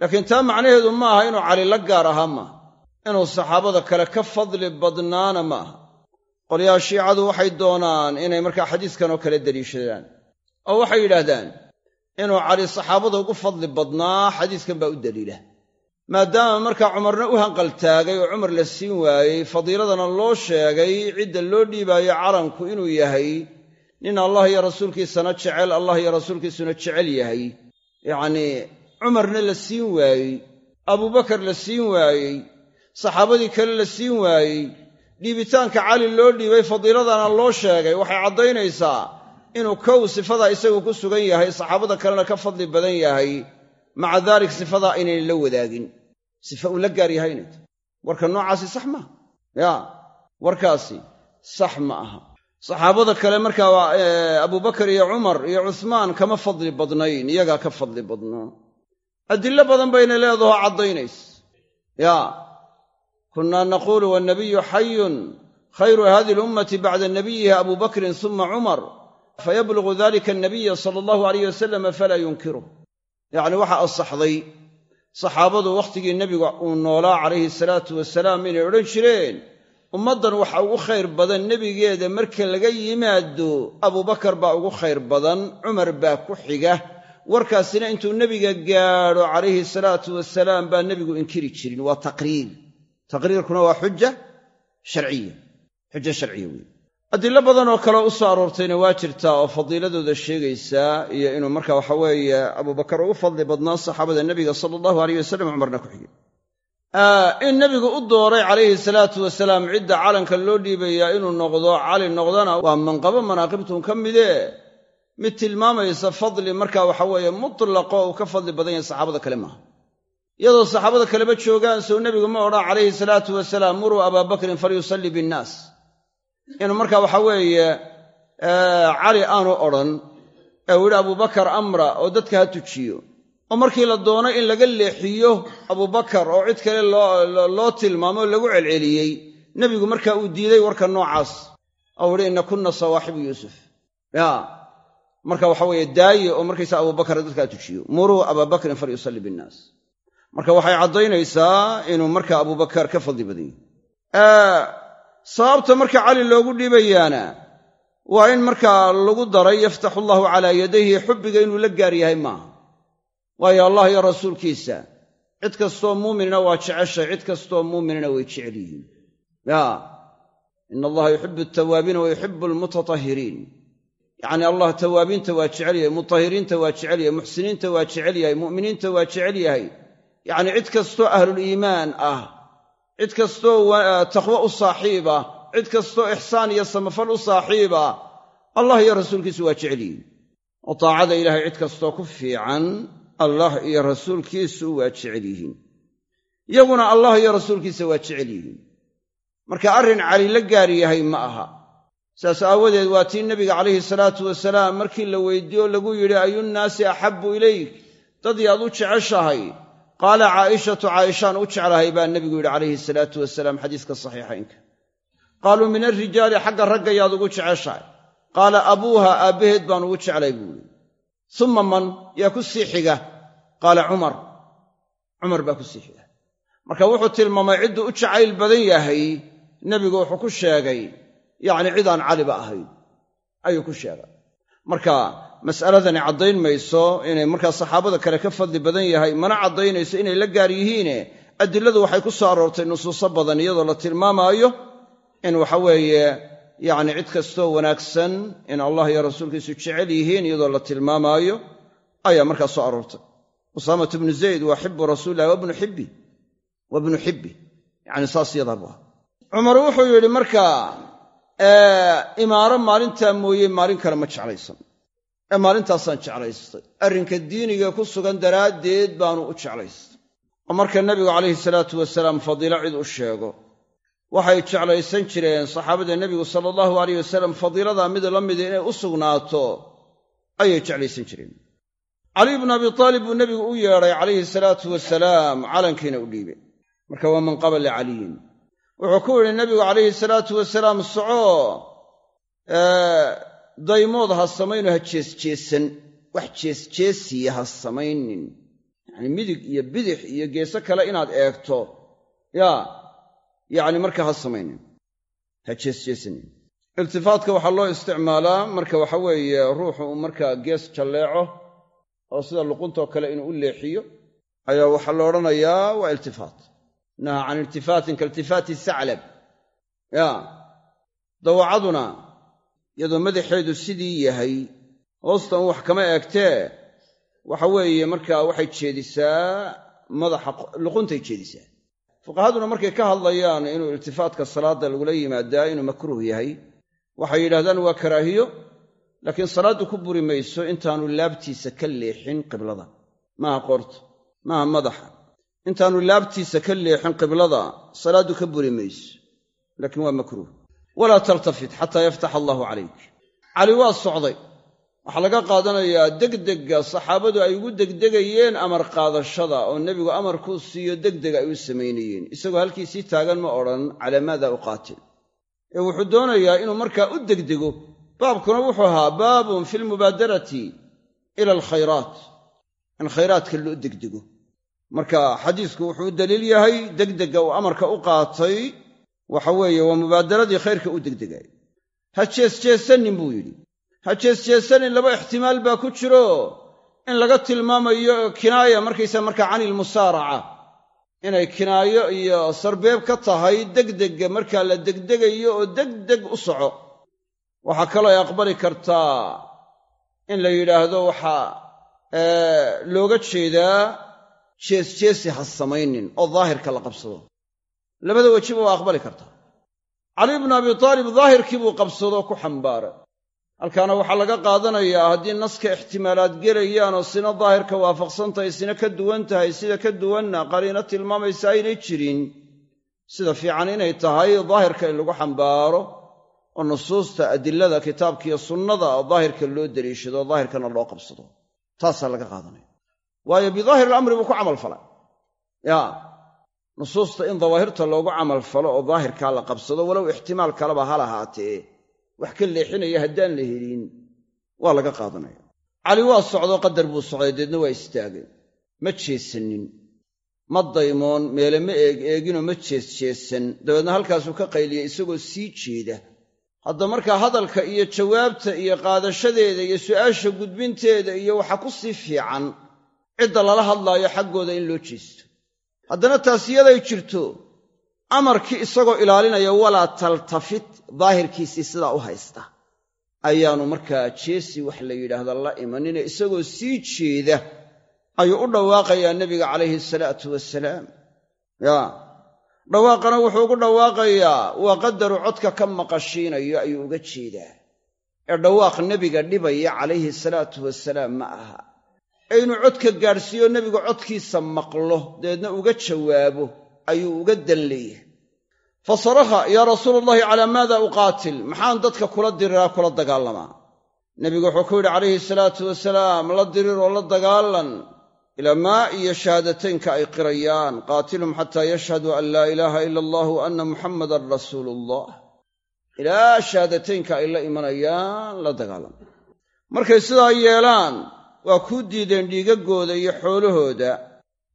Laakiin taa macnaheedu ma aha inuu cali la gaar ahaa maaha inuu saxaabada kale ka fadli badnaana ma aha qolyaha shiicadu waxay doonaan inay markaa xadiiskan oo kale deliishadaan. Oo waxay yidhaahdaan inuu cali saxaabada ugu fadli badnaa xadiiskan baa u daliila. Maadaama markaa cumarna u hanqaltaagay oo cumar la siin waayey fadiiladana loo sheegay cidda loo dhiibaayo calanku inuu yahay nin allah iyo rasuulkiisana jecel allah iyo rasuulkiisuna jecel yahay. Yacnii cumarna la siin waayey abubakar la siin waayey saxaabadii kale la siin waayey dhiibitaanka cali loo dhiibay fadiiladana loo sheegay. Waxay caddaynaysaa inuu kow sifadaa isagu ku sugan yahay saxaabada kalena ka fadli badan yahay maca daalik sifadaa inayna la wadaagin. Sifa uu la gaar yahay warka noocaasi sax maaha ya warkaasi sax ma aha. Saxaabada kale markaa abubakar iyo cumar iyo cuhmaan kama fadli badnayn iyagaa ka fadli badnaa. Adillo badan bayna leedaho caddaynaysa. Ya kunnaa naquulu wannabiyu xayun khayru hadihi alummati bacda nabiyiha abu bakrin suma cumar fayablugu dalika annabiya sala allahu alayh wasalam falaa yunkiruh yacni waxaa asaxday saxaabadu wakhtigii nebiga uu noolaa calayhi salaatu wasalaam inay odhan jireen ummaddan waxa ugu khayr badan nebigeeda marka laga yimaado abubakar baa ugu khayr badan cumar baa ku xiga. Warkaasina intuu nebiga gaadho calayhi salaatu wasalaam baa nebigu inkiri jirin waa taqriir taqriirkuna waa xuja sharciya xujo sharciya weeye adillo badan oo kale u soo aroortayna waa jirtaa oo fadiiladooda sheegaysaa iyo inuu marka waxa weeye abubakar ugu fadli badnaa saxaabada nebiga sala allahu aleyh wasalam cumarna ku xigay in nebigu u dooray calayhi salaatu wasalaam cidda calanka loo dhiibayaa inuu noqdo cali noqdana waa manqabo manaaqibtun ka midee mid tilmaamaysa fadli marka waxa weeye mutlaqo uu ka fadli badan yahay saxaabada kale maaha iyadoo saxaabada kaleba joogaan sow nebigu ma odhan calayhi salaatu wasalaam muruu abaa bakrin falyusalli binnaas. Inuu marka waxa weeye cali aanu odhan ee uu yidhi abubakar amra oo dadka ha tujiyo. Oo markii la doonay in laga leexiyo abubakar oo cid kale loo tilmaamo lagu celceliyey nebigu marka uu diiday warka noocaas. Ou idhi inna kunna sawaaxibu yuusuf. Ya marka waxa weeye daaye oo markaysa abubakar dadka ha tujiyo. Muruu abaa bakrin falyusalli binnaas marka waxay caddaynaysaa inuu marka abubakar ka fadli badan sababta marka cali loogu dhiibayaana waa in markaa lagu daray yaftaxu allahu calaa yadayhi xubbiga inuu la gaar yahay maaha. Waayo allah iyo rasuulkiisa cid kastoo muuminina waa jeceshay cid kastoo muuminina way jecel yihiin ya ina allaha yuxibu altawaabiina wa yuxibu almutatahhiriin. Yacni allah tawaabiinta waa jecel yahay mutahhiriinta waa jecel yahay muxsiniinta waa jecel yahay mu'miniinta waa jecel yahay yacni cid kastoo ahluliimaan ah cid kastoo taqwo u saaxiib ah cid kastoo ixsaan iyo samafal u saaxiib ah allah iyo rasuulkiisu waa jecel yihiin. Oo taacada ilaahay cid kastoo ku fiican allah iyo rasuulkiisu waa jecel yihiin. Iyaguna allah iyo rasuulkiisa waa jecel yihiin. Marka arrin cali la gaar yahay ma aha. Saas aawadeed waa tii nebiga calayhi salaatu wasalaam markii la weydiiye oo lagu yidhi ayunnaasi axabbu ilayk? Dad yaad u jeceshahay qaala caa'ishatu caaishaan u jeclahay baa nebigu yidhi calayhi salaatu wasalaam xadiiska saxiixaynka. Qaaluu min alrijaali xagga ragga yaad ugu jeceshahay. Qaala abuuha aabbaheed baan ugu jeclay buu yidhi. Summa man yaa ku sii xiga? Qaala cumar. Cumar baa ku sii xiga. Marka wuxuu tilmaamay cidduu u jacayl badan yahay nebigu wuxuu ku sheegay yacni cidaan caliba ahayn ayuu ku sheegay. Marka mas'aladani caddayn mayso inay markaa saxaabada kale ka fadli badan yahay mana caddaynayso inay la gaar yihiine. Adiladu waxay ku soo aroortay nusuuso badan iyadoo la tilmaamaayo in waxa weeye yacni cid kastoo wanaagsan in allah iyo rasuulkiisu jecel yihiin iyadoo la tilmaamaayo ayaa markaa soo aroortay. Usaamatu bnu zayd waa xibu rasuulillahi wabnu xibbi wabnu xibbi. Yacni saas yadaa bu aha cumar wuxuu yidhi markaa imaaro maalintaa mooye maalin kale ma jeclaysan ee maalintaasaan jeclaystay. Arrinka diiniga ku sugan daraaddeed baanu u jeclaystay. Oo marka nebigu calayhi salaatu wasalaam fadiilo cid u sheego waxay jeclaysan jireen saxaabada nebigu sala allahu alayh wasalam fadiiladaa mid la mida inay u sugnaato ayay jeclaysan jireen. Caliy bnu abi taalib buu nebigu u yeedhay calayhi salaatu wasalaam calankiina u dhiibay. Marka waa manqaba licaliyin wuxuu ku yidhi nebigu calayhi salaatu wasalaam soco daymood ha samayno ha jeesjeesan wax jeesjeesiya ha samaynin. Yacni midig iyo bidix iyo geeso kale inaad eegto yaa yacni marka ha samaynin ha jeesjeesanin iltifaatka waxaa loo isticmaalaa marka waxa weeye ruuxu uu markaa gees jalleeco oo sida luquntoo kale inuu u leexiyo ayaa waxaa la odhanayaa waa iltifaat naha can iltifaatin kailtifaati saclab. Ya dawacaduna iyadoo madaxeedu sidii yahay. Hoostan wax kama eegtee waxa weeye markaa waxay jeedisaa madaxa luquntay jeedisaa. Fuqahaduna markay ka hadlayaan inuu iltifaatka salaadda lagula yimaadaa inuu makruuh yahay waxay yidhahdaan waa karaahiyo laakiin salaaddu ku buri mayso intaanu laabtiisa ka leexin qiblada. Maaha qoorta maaha madaxa. Intaanu laabtiisa ka leexin qiblada salaaddu ka buri mayso laakiin waa makruuh walaa taltafit xataa yaftax allaahu calayk. Cali waa socday. Waxaa laga qaadanayaa degdegga saxaabadu ay ugu degdegayeen amar qaadashada oo nebigu amarkuu siiyo degdeg ay u samaynayeen isagoo halkiisii taagan ma odhan calaa maada uqaatil ee wuxuu doonayaa inuu markaa u degdego. Baabkuna wuxuu ahaa baabun fi lmubaadarati ila alkhayraat. In khayraadka loo degdego. Marka xadiisku wuxuu u daliil yahay degdegga uu amarka u qaatay waxa weeye waa mubaadaradii khayrka u degdegay. Ha jeesjeesanin buu yidhi. Ha jeesjeesanin laba ixtimaal baa ku jiro in laga tilmaamayo kinaaya markaysa markaa cani ilmusaaraca inay kinaayo iyo sarbeeb ka tahay degdegga markaa la degdegayo oo degdeg u soco. Waxaa kaloo ay aqbali kartaa in la yidhaahdo waxaa looga jeedaa jeesjeesi ha samaynin oo daahirka la qabsado labada wejiba waa aqbali kartaa cali bnu abi taalib daahirkii buu qabsadoo ku xambaaray halkaana waxaa laga qaadanayaa haddii naska ixtimaalaad gelayaan oo sina daahirka waafaqsan tahay sina ka duwan tahay sida ka duwanna qariino tilmaamaysa aynay jirin. Sida fiican inay tahay daahirka in lagu xambaaro oo nusuusta adilada kitaabkiiyo sunnada daahirka loo deliishado daahirkana loo qabsado. Taasaa laga qaadanaya. Waayo bidaahir alamri buu ku camalfalay ya nusuusta in dawaahirta loogu camalfalo oo daahirkaa la qabsado walow ixtimaal kaleba ha lahaatee wax ka leexinaya haddaan la helin waa laga qaadanaya. Cali waa socdo qadar buu socday deedna waa istaagay. Ma jeesanin. Ma daymoon meele ma eeg eeginoo ma jeesjeesan dabeedna halkaasuu ka qayliyey isagoo sii jeeda. Hadda markaa hadalka iyo jawaabta iyo qaadashadeeda iyo su'aasha gudbinteeda iyo waxa ku sii fiican cidda lala hadlaayo xaggooda in loo jeesto haddana taas iyaday jirto amarkii isagoo ilaalinaya walaa taltafit daahirkiisii sidaa u haysta. Ayaanu markaa jeesi wax la yidhaahda la imanine isagoo sii jeeda ayuu u dhawaaqayaa nebiga calayhi salaatu wasalaam yaa dhawaaqana wuxuu ugu dhawaaqayaa waa qadaru codka ka maqashiinayo ayuu uga jeedaa. Ee dhawaaq nebiga dhibaya calayhi salaatu wasalaam ma aha ee inuu codka gaadhsiiyo nebigu codkiisa maqlo dabeedna uga jawaabo ayuu uga dan leeyahay fa sarakha yaa rasuula allahi calaa maada uqaatil? Maxaan dadka kula diriraa kula dagaalamaa? Nebigu wuxuu ku yidhi calayhi salaatu wasalaam la dirir oo la dagaalan ilaa maa iyo shahaadateynka ay qirayaan. Qaatilhum xataa yashhaduu an laa ilaaha ila allah wa anna muxammadan rasuulu allah ilaa shahaadateynka ay la imanayaan la dagaalam markay sidaa yeelaan waa kuu diideen dhiigaggooda iyo xoolahooda.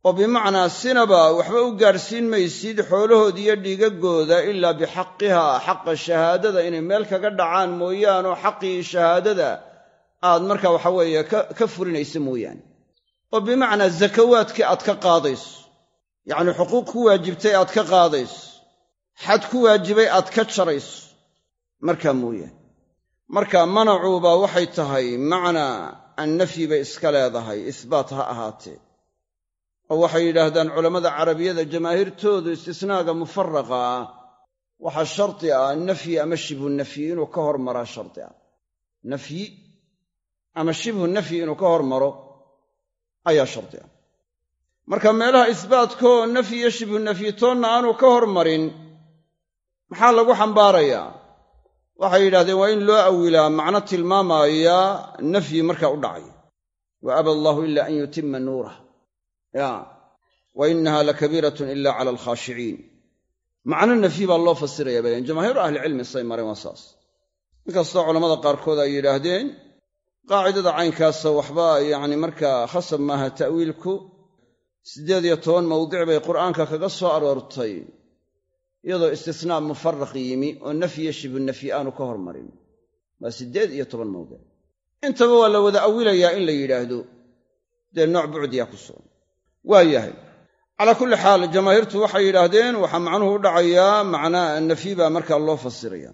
oo bimacnaa sinaba waxba u gaadhsiin maysid xoolahooda iyo dhiigaggooda ilaa bixaqihaa xaqa shahaadada. Inay meel kaga dhacaan mooyaanoo xaqii shahaadada aad marka waxa weeye ka furinaysa mooyaane. oo bimacnaa zakawaadkii aad ka qaadayso yacnii xuquuq ku waajibtay aad ka qaadayso xad ku waajibay aad ka jarayso markaa mooyaane. marka manacuuba waxay tahay macnaa annafyi bay iska leedahay isbaat ha ahaatee. Oo waxay yidhaahdaan culammada carabiyada jamaahiirtoodu istisnaaga mufaraqa ah. Waxaa shardi ah nafyi ama shibhu nafyi inuu ka hormaraa shardi ah. Nafyi ama shibhu nafyi inuu ka hormaro ayaa shardi ah. Marka meelaha isbaatkaoo nafyi iyo shibhu nafyi toonna aanu ka hormarin maxaa lagu xambaarayaa waxay yidhahdeen waa in loo awilaa macno tilmaamaya nafyi markaa u dhacay. Wa aba allaahu ila an yutima nuurah ya wa innaha lakabiiratun ila cala alkhaashiciin macno nafyi baa loo fasiraya baleen jamaahiiru ahlicilmi say mareen waa saas. Inkastoo culammada qaarkood ay yidhaahdeen qaacidada caynkaasa waxba yacni markaa khasab maaha ta'wiilku siddeed iyo toban mawdic bay qur'aanka kaga soo aroortay iyadoo istisnaa mufaraq yimi oo nafyiyo shibu nafyi aanu ka hormarin. Waa siddeed iyo toban mawdic intaba waa la wada awilayaa in la yidhaahdo. Dee nooc bucdiya ku sugan. Waa yahay. Calaa kulli xaal jamaahiirtu waxay yidhaahdeen waxaa macnuhu u dhacayaa macnaa nafyi baa markaa loo fasiraya.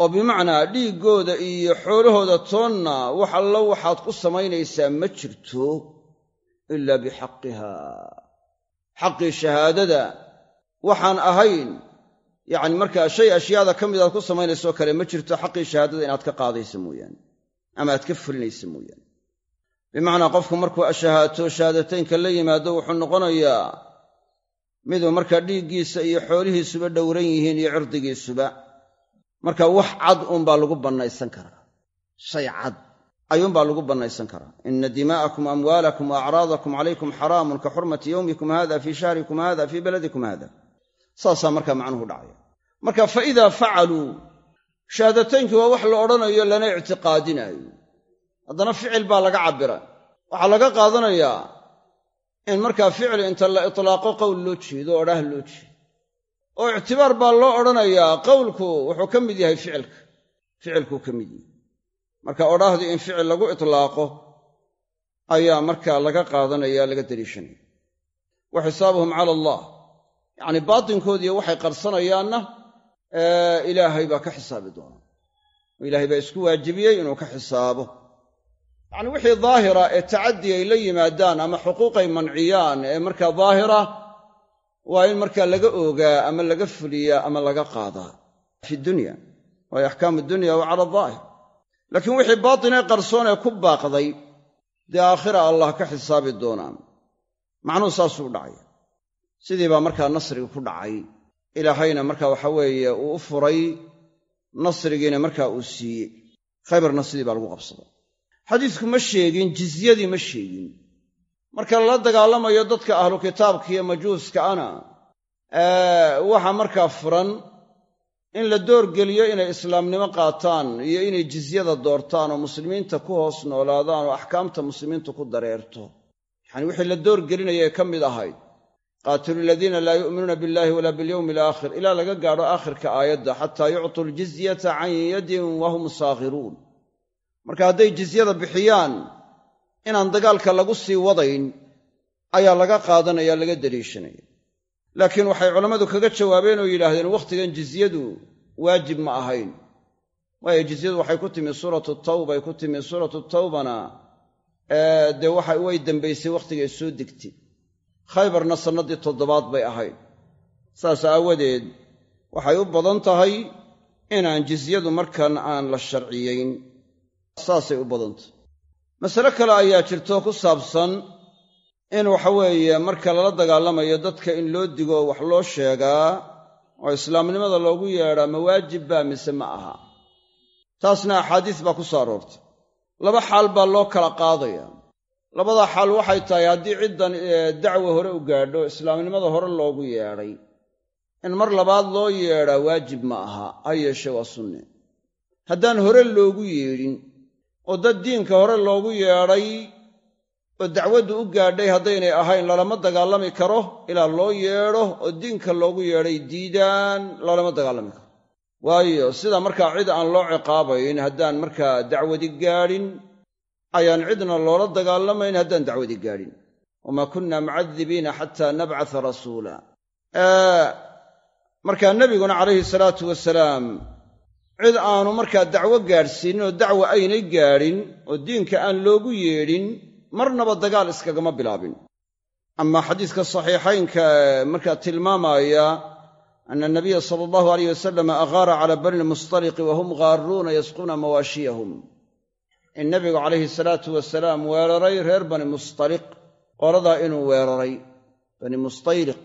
Oo bimacnaa dhiiggooda iyo xoolahooda toonna wax allo waxaad ku samaynaysaa ma jirto ilaa bixaqiha xaqii shahaadada waxaan ahayn yacni markaa shay ashyaada ka mid aad ku samaynaysoo kale ma jirto xaqii shahaadada inaad ka qaadaysa mooyaane ama aad ka fulinaysa mooyaane. Bimacnaa qofku markuu ashahaato shahaadateynka la yimaado wuxuu noqonayaa miduu markaa dhiiggiisa iyo xoolihiisuba dhowran yihiin iyo cirdigiisuba. Marka wax cad uunbaa lagu bannaysan karaa. Shay cad ayuunbaa lagu bannaysan karaa. Ina dimaa'akum amwaalakum wa acraadakum calaykum xaraamun ka xurmati yowmikum hada fii shahrikum hada fii baladikum hada saasaa markaa macnuhu dhacaya marka fa idaa facaluu shahaadataynkii waa wax la odhanayo lana ictiqaadinaayo. Haddana ficil baa laga cabbira. Waxaa laga qaadanayaa in markaa ficil inta la itlaaqo qowl loo jeedo odhaah loo jeedo. Oo ictibaar baa loo odhanayaa qowlku wuxuu ka mid yahay ficilka. Ficilkuu ka mid yahay. Marka odhaahdii in ficil lagu itlaaqo ayaa markaa laga qaadanaya laga daliishanaya wa xisaabuhum cala allah. Yacnii baatinkoodiiyo waxay qarsanayaanna ilaahay baa ka xisaabi doonaa oo ilaahay baa isku waajibiyey inuu ka xisaabo. Yacni wixii daahira ee tacaddi ay la yimaadaan ama xuquuqay manciyaan ee markaa daahira waa in markaa laga oogaa ama laga fuliyaa ama laga qaadaa. Fi dunya waayo axkaamu dunya wa cala daahir. Laakiin wixii baatinee qarsoon ee ku baaqday dee aakhira allah ka xisaabi doonaan. Macnuhu saasuu u dhacaya sidii baa markaa nasriga ku dhacay ilaahayna marka waxa weeye uu u furay nasrigiina markaa uu siiyey. Khaybarna sidii baa lagu qabsaday. Xadiisku ma sheegin jizyadii ma sheegin. Marka lala dagaalamayo dadka ahlu kitaabka iyo majuuska ana waxa markaa furan in la doorgeliyo inay islaamnimo qaataan iyo inay jizyada doortaan oo muslimiinta ku hoos noolaadaan oo axkaamta muslimiintu ku dareerto. Yacani wixii la doorgelinayay ka mid ahayd qaatilu aladiina laa yu'minuuna billahi walaa bilyowmi alaakhir ilaa laga gaadho aakhirka aayadda xataa yuctuu ljizyata can yadin wahum saakhiruun marka hadday jizyada bixiyaan inaan dagaalka lagu sii wadayn ayaa laga qaadanaya laga daliishanaya laakiin waxay culammadu kaga jawaabeen oo yidhaahdeen wakhtigan jizyadu waajib ma ahayn. Waayo jizyadu waxay ku timi suuratu tawbay ku timi suuratu tawbana dee waxa way dambaysay wakhtigay soo degtay khaybarna sannadii toddobaad bay ahayd. Saas aawadeed waxay u badan tahay inaan jizyadu markan aan la sharciyayn saasay u badantahy masale kale ayaa jirto ku saabsan in waxa weeye marka lala dagaalamayo dadka in loo digo wax loo sheegaa oo islaamnimada loogu yeedhaa ma baa mise ma aha. Taasna axaadiis baa ku soo aroortay. Laba xaal baa loo kala qaadaya labada xaal waxay tahay haddii ciddan dacwa hore u gaadho islaamnimada hore loogu yeedhay in mar labaad loo yeedhaa waajib ma aha ha yeeshe waa sunne. Haddaan hore loogu yeedhin oo dad diinka hore loogu yeedhay oo dacwaddu u gaadhay haddaynay ahayn lalama dagaalami karo ilaa loo yeedho oo diinka loogu yeedhay diidaan lalama dagaalami karo. Waayo sida markaa cid aan loo ciqaabayn haddaan markaa dacwadi gaadhin ayaan cidna loola dagaalamayn haddaan dacwadi gaadhin. Wamaa kunna mucadibiina xataa nabcata rasuula. Markaa nebiguna calayhi salaatu wasalaam cid aanu markaa dacwo gaadhsiinin oo dacwa aynay gaadhin oo diinka aan loogu yeedhin marnaba dagaal iskagama bilaabin. Amaa xadiiska saxiixaynka markaa tilmaamaya ana anabiya sala allahu alayh wasalam aghaara cala bani lmustaliqi wahum gaaruuna yasquuna mawaashiyahum in nebigu calayhi salaatu wasalaam weeraray reer bani mustaliq. Qoladaa inuu weeraray bani mustayliq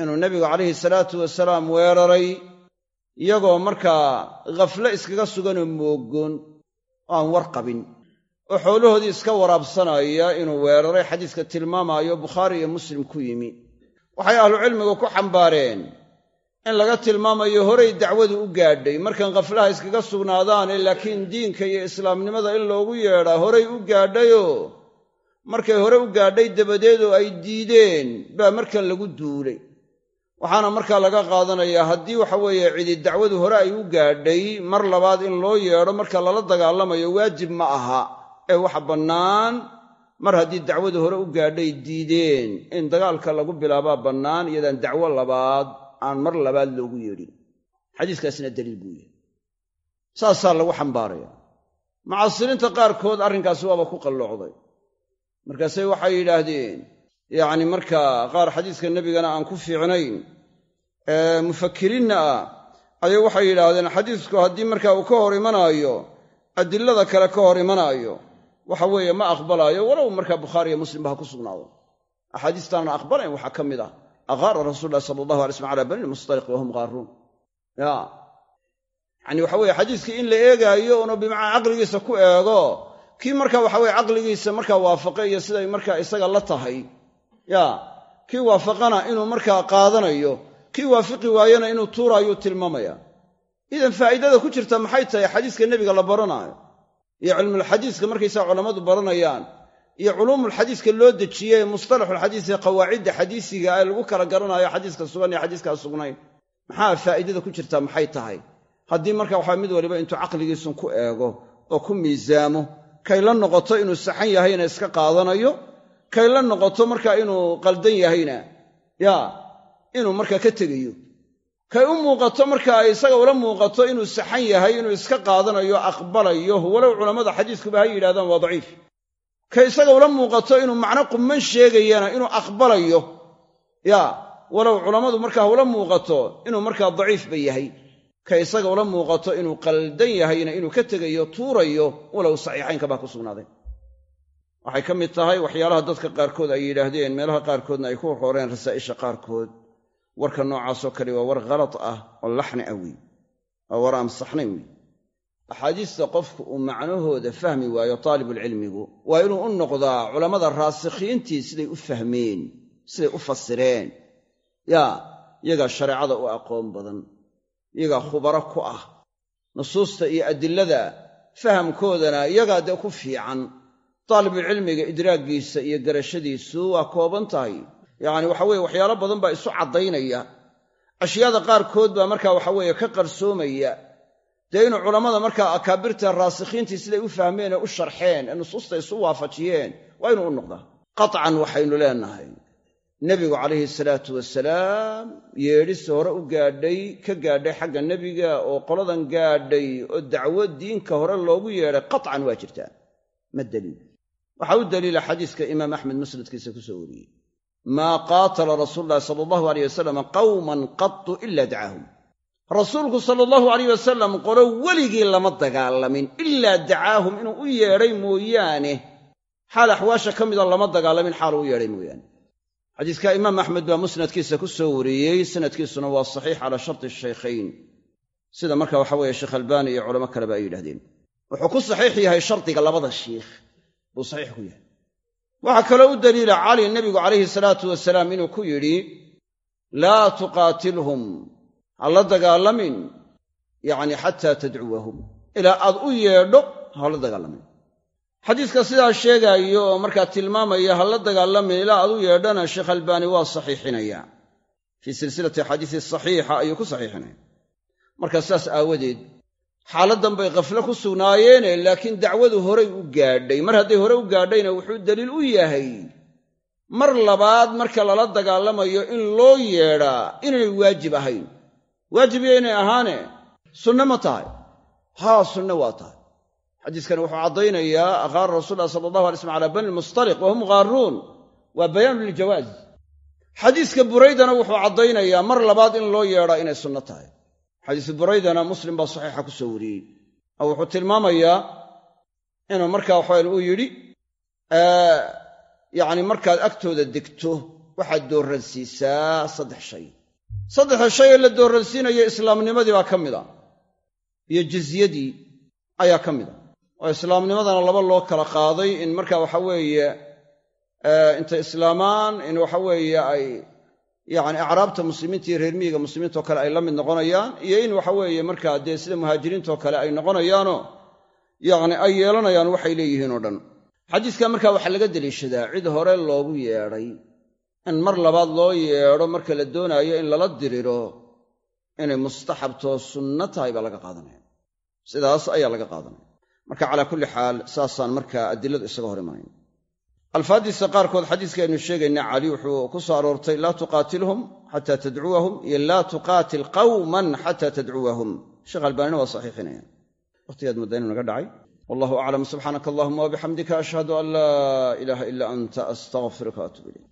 inuu nebigu calayhi salaatu wasalaam weeraray iyagoo markaa khafle iskaga suganoo moogoon oo aan war qabin. Oo xoolahoodii iska waraabsanaya inuu weeraray xadiiska tilmaamaayo bukhaari iyo muslim ku yimi. Waxay ahlucilmigu ku xambaareen in laga tilmaamayo horay dacwadu u gaadhay. Markan khaflaha iskaga sugnaadaane laakiin diinka iyo islaamnimada in loogu yeedhaa horay u gaadhayoo markay hore u gaadhay dabadeed ay diideen baa markan lagu duulay. Waxaana markaa laga qaadanayaa haddii waxa weeye cidi dacwadu hore ay u gaadhay mar labaad in loo yeedho marka lala dagaalamayo waajib ma aha. Ee waxa bannaan mar haddii dacwadu hore u gaadhay diideen. In dagaalka lagu bilaabaa bannaan iyadaan dacwo labaad aan mar labaad loogu yeedhin xadiiskaasina daliil buu yahay saasaa lagu xambaaraya. Mucaasiriinta qaarkood arrinkaasi waaba ku qalloocday. Markaase waxay yidhaahdeen yacni markaa qaar xadiiska nebigana aan ku fiicnayn mufakiriinna ah ayay waxay yidhaahdeen xadiisku haddii markaa uu ka hor imanaayo adilada kale ka hor imanaayo waxa weeye ma aqbalaayo walow markaa bukhaariiyo muslimba ha ku sugnaado axaadiistaanna aqbalayn waxaa ka mid ah aghaara rasuul lahi sala allahu alay slm cala bani lmustaliq wahum gaaruun ya yacni waxa weye xadiiskii in la eegaayo unu bimacnaa caqligiisa ku eego kii marka waxa weye caqligiisa markaa waafaqe iyo siday markaa isaga la tahay. Ya. Kii waafaqana inuu markaa qaadanayo kii waafiqi waayena inuu tuuraayuu tilmaamaya. Idan faa'iidada ku jirta maxay tahay xadiiska nebiga la baranaayo iyo cilmulxadiiska markaysaa culammadu baranayaan iyo culuumulxadiiska loo dejiyey mustalaxulxadiis ee qawaacidda xadiisiga ee lagu kala garanayo xadiiska sugan iyo xadiiskaa sugnayn. Maxaa faa'iidada ku jirta maxay tahay? Haddii marka waxaa mid waliba intuu caqligiisun ku eego oo ku miisaamo kay la noqoto inuu saxan yahayna iska qaadanayo kay la noqoto markaa inuu qaldan yahayna yaa inuu markaa ka tegayo. Kay u muuqato marka ay isaga ula muuqato inuu saxan yahay inuu iska qaadanayo aqbalayo walow culammada xadiiskuba ha yidhahdaan waa daciif kay isaga ula muuqato inuu macno qumman sheegayana inuu aqbalayo. Yaa walow culammadu markaa ula muuqato inuu markaa daciifba yahay. Kay isaga ula muuqato inuu qaldan yahayna inuu ka tegayo tuurayo walow saxiixaynkabaa ku sugnaaday. Waxay ka mid tahay waxyaalaha dadka qaarkood ay yidhaahdeen meelaha qaarkoodna ay ku horeen rasaa'isha qaarkood. Warka noocaasoo kale waa war khalad ah oo laxni ah wey waa war aan saxnayn wey axaadiista qofku uu macnahooda fahmi waayo taalibulcilmigu waa inuu u noqdaa culammada raasikhiintii siday u fahmeen siday u fasireen. Yaa yagaa shareecada u aqoon badan yagaa khubaro ku ah nusuusta iyo adilada fahamkoodana yagaa dee ku fiican. Taalibulcilmiga idraaggiisa iyo garashadiisu waa kooban tahay. Yacni waxa weye waxyaalo badan baa isu caddaynaya. Ashyaada qaarkood baa markaa waxa weeye ka qarsoomaya dee inuu culammada markaa akaabirta raasikhiintii siday u fahmeen ee u sharxeen ee nusuusta isu waafajiyeen waa inuu u noqdaa. Qaطcan waxaynu leenahay. Nebigu calayhi salaatu wasalaam yeedhis hore u gaadhay ka gaadhay xagga nebiga oo qoladan gaadhay oo dacwo diinka hore loogu yeedhay qaطcan waa jirtaa. Ma daliil. Waxaa u daliila xadiiska imaam axmed musnadkiisa ku soo wariyey. Maa qaatala rasuulu llahi sala allahu aleyh wasalam qawman qatu ila dacaahum rasuulku sala allahu alayh wasalam qolo weligii lama dagaalamin ilaa dacaahum inuu u yeedhay mooyaane. Xaal axwaasha ka mida lama dagaalamin xaal u yeedhay mooyaane. Xadiiska imaam axmed baa musnadkiisa ku soo wariyey sanadkiisuna waa saxiix calaa sharti shaykhayn. Sida marka waxa weeye sheekh albaani iyo culamo kaleba ay yidhahdeen wuxuu ku saxiix yahay shardiga labada shiikh buu saxiix ku yahay. Waxaa kaloo u daliila cali nebigu calayhi salaatu wasalaam inuu ku yidhi laa tuqaatilhum ha la dagaalamin yacni xataa tadcuwahum ilaa aad u yeedho ha la dagaalamin. Xadiiska sidaa sheegaayo oo markaa tilmaamaya ha la dagaalamin ilaa aad u yeedhana sheekh albaani waa saxiixinaya. Fii silsilati axaadiisi saxiixa ayuu ku saxiixinaya. Marka sidaas aawadeed xaaladdan bay khaflo ku sugnaayeene laakiin dacwadu horay u gaadhay. Mar hadday hore u gaadhayna wuxuu daliil u yahay. Mar labaad marka lala dagaalamayo in loo yeedhaa inaynay waajib ahayn waajib yaynay ahaane sunne ma tahay. Haa sunne waa tahay. Xadiiskani wuxuu caddaynayaa aqaara rasul lah sala allahu alay slam cala bani lmustaliq wahum gaaruun waa bayaanu liljawaaz xadiiska buraydana wuxuu caddaynayaa mar labaad in loo yeedhaa inay sunno tahay. Xadiisu buraydana muslim baa saxiixa ku soo wariyey. Oo wuxuu tilmaamayaa inuu markaa waxawayan uu yidhi yacni markaad agtooda degto waxaad doorransiisaa saddex shay saddexda shay ee la doorransiinayo islaamnimadii baa ka mid a. Iyo jizyadii ayaa ka mid a. Oo islaamnimadana laba loo kala qaaday in marka waxa weeye intay islaamaan in waxa weeye ay yacni acraabta muslimiinta iyo reer miyiga muslimiintao kale ay la mid noqonayaan iyo in waxa weeye markaa dee sida muhaajiriintoo kale ay noqonayaanoo yacni ay yeelanayaan waxay leeyihiin oo dhan. Xadiiskan markaa waxaa laga deliishadaa cid hore loogu yeedhay in mar labaad loo yeedho marka la doonaayo in lala diriro inay mustaxabtoo sunno tahay baa laga qaadanaya. Sidaas ayaa laga qaadanaya. Marka calaa kulli xaal saasaan markaa adiladu isaga hor imanayn alfaaddiisa qaarkood xadiiska aynu sheegayna cali wuxuu ku soo aroortay laa tuqaatilhum xataa tadcuwahum iyo laa tuqaatil qawman xataa tadcuwahum sheekh albaanina waa saxiixinaya. Waqtigaad mudda naga dhacay. Wallahu aclam subxaanaka allahuma wabixamdika ashhadu an laa ilaaha ila anta astaqfiruka waatuub ilayk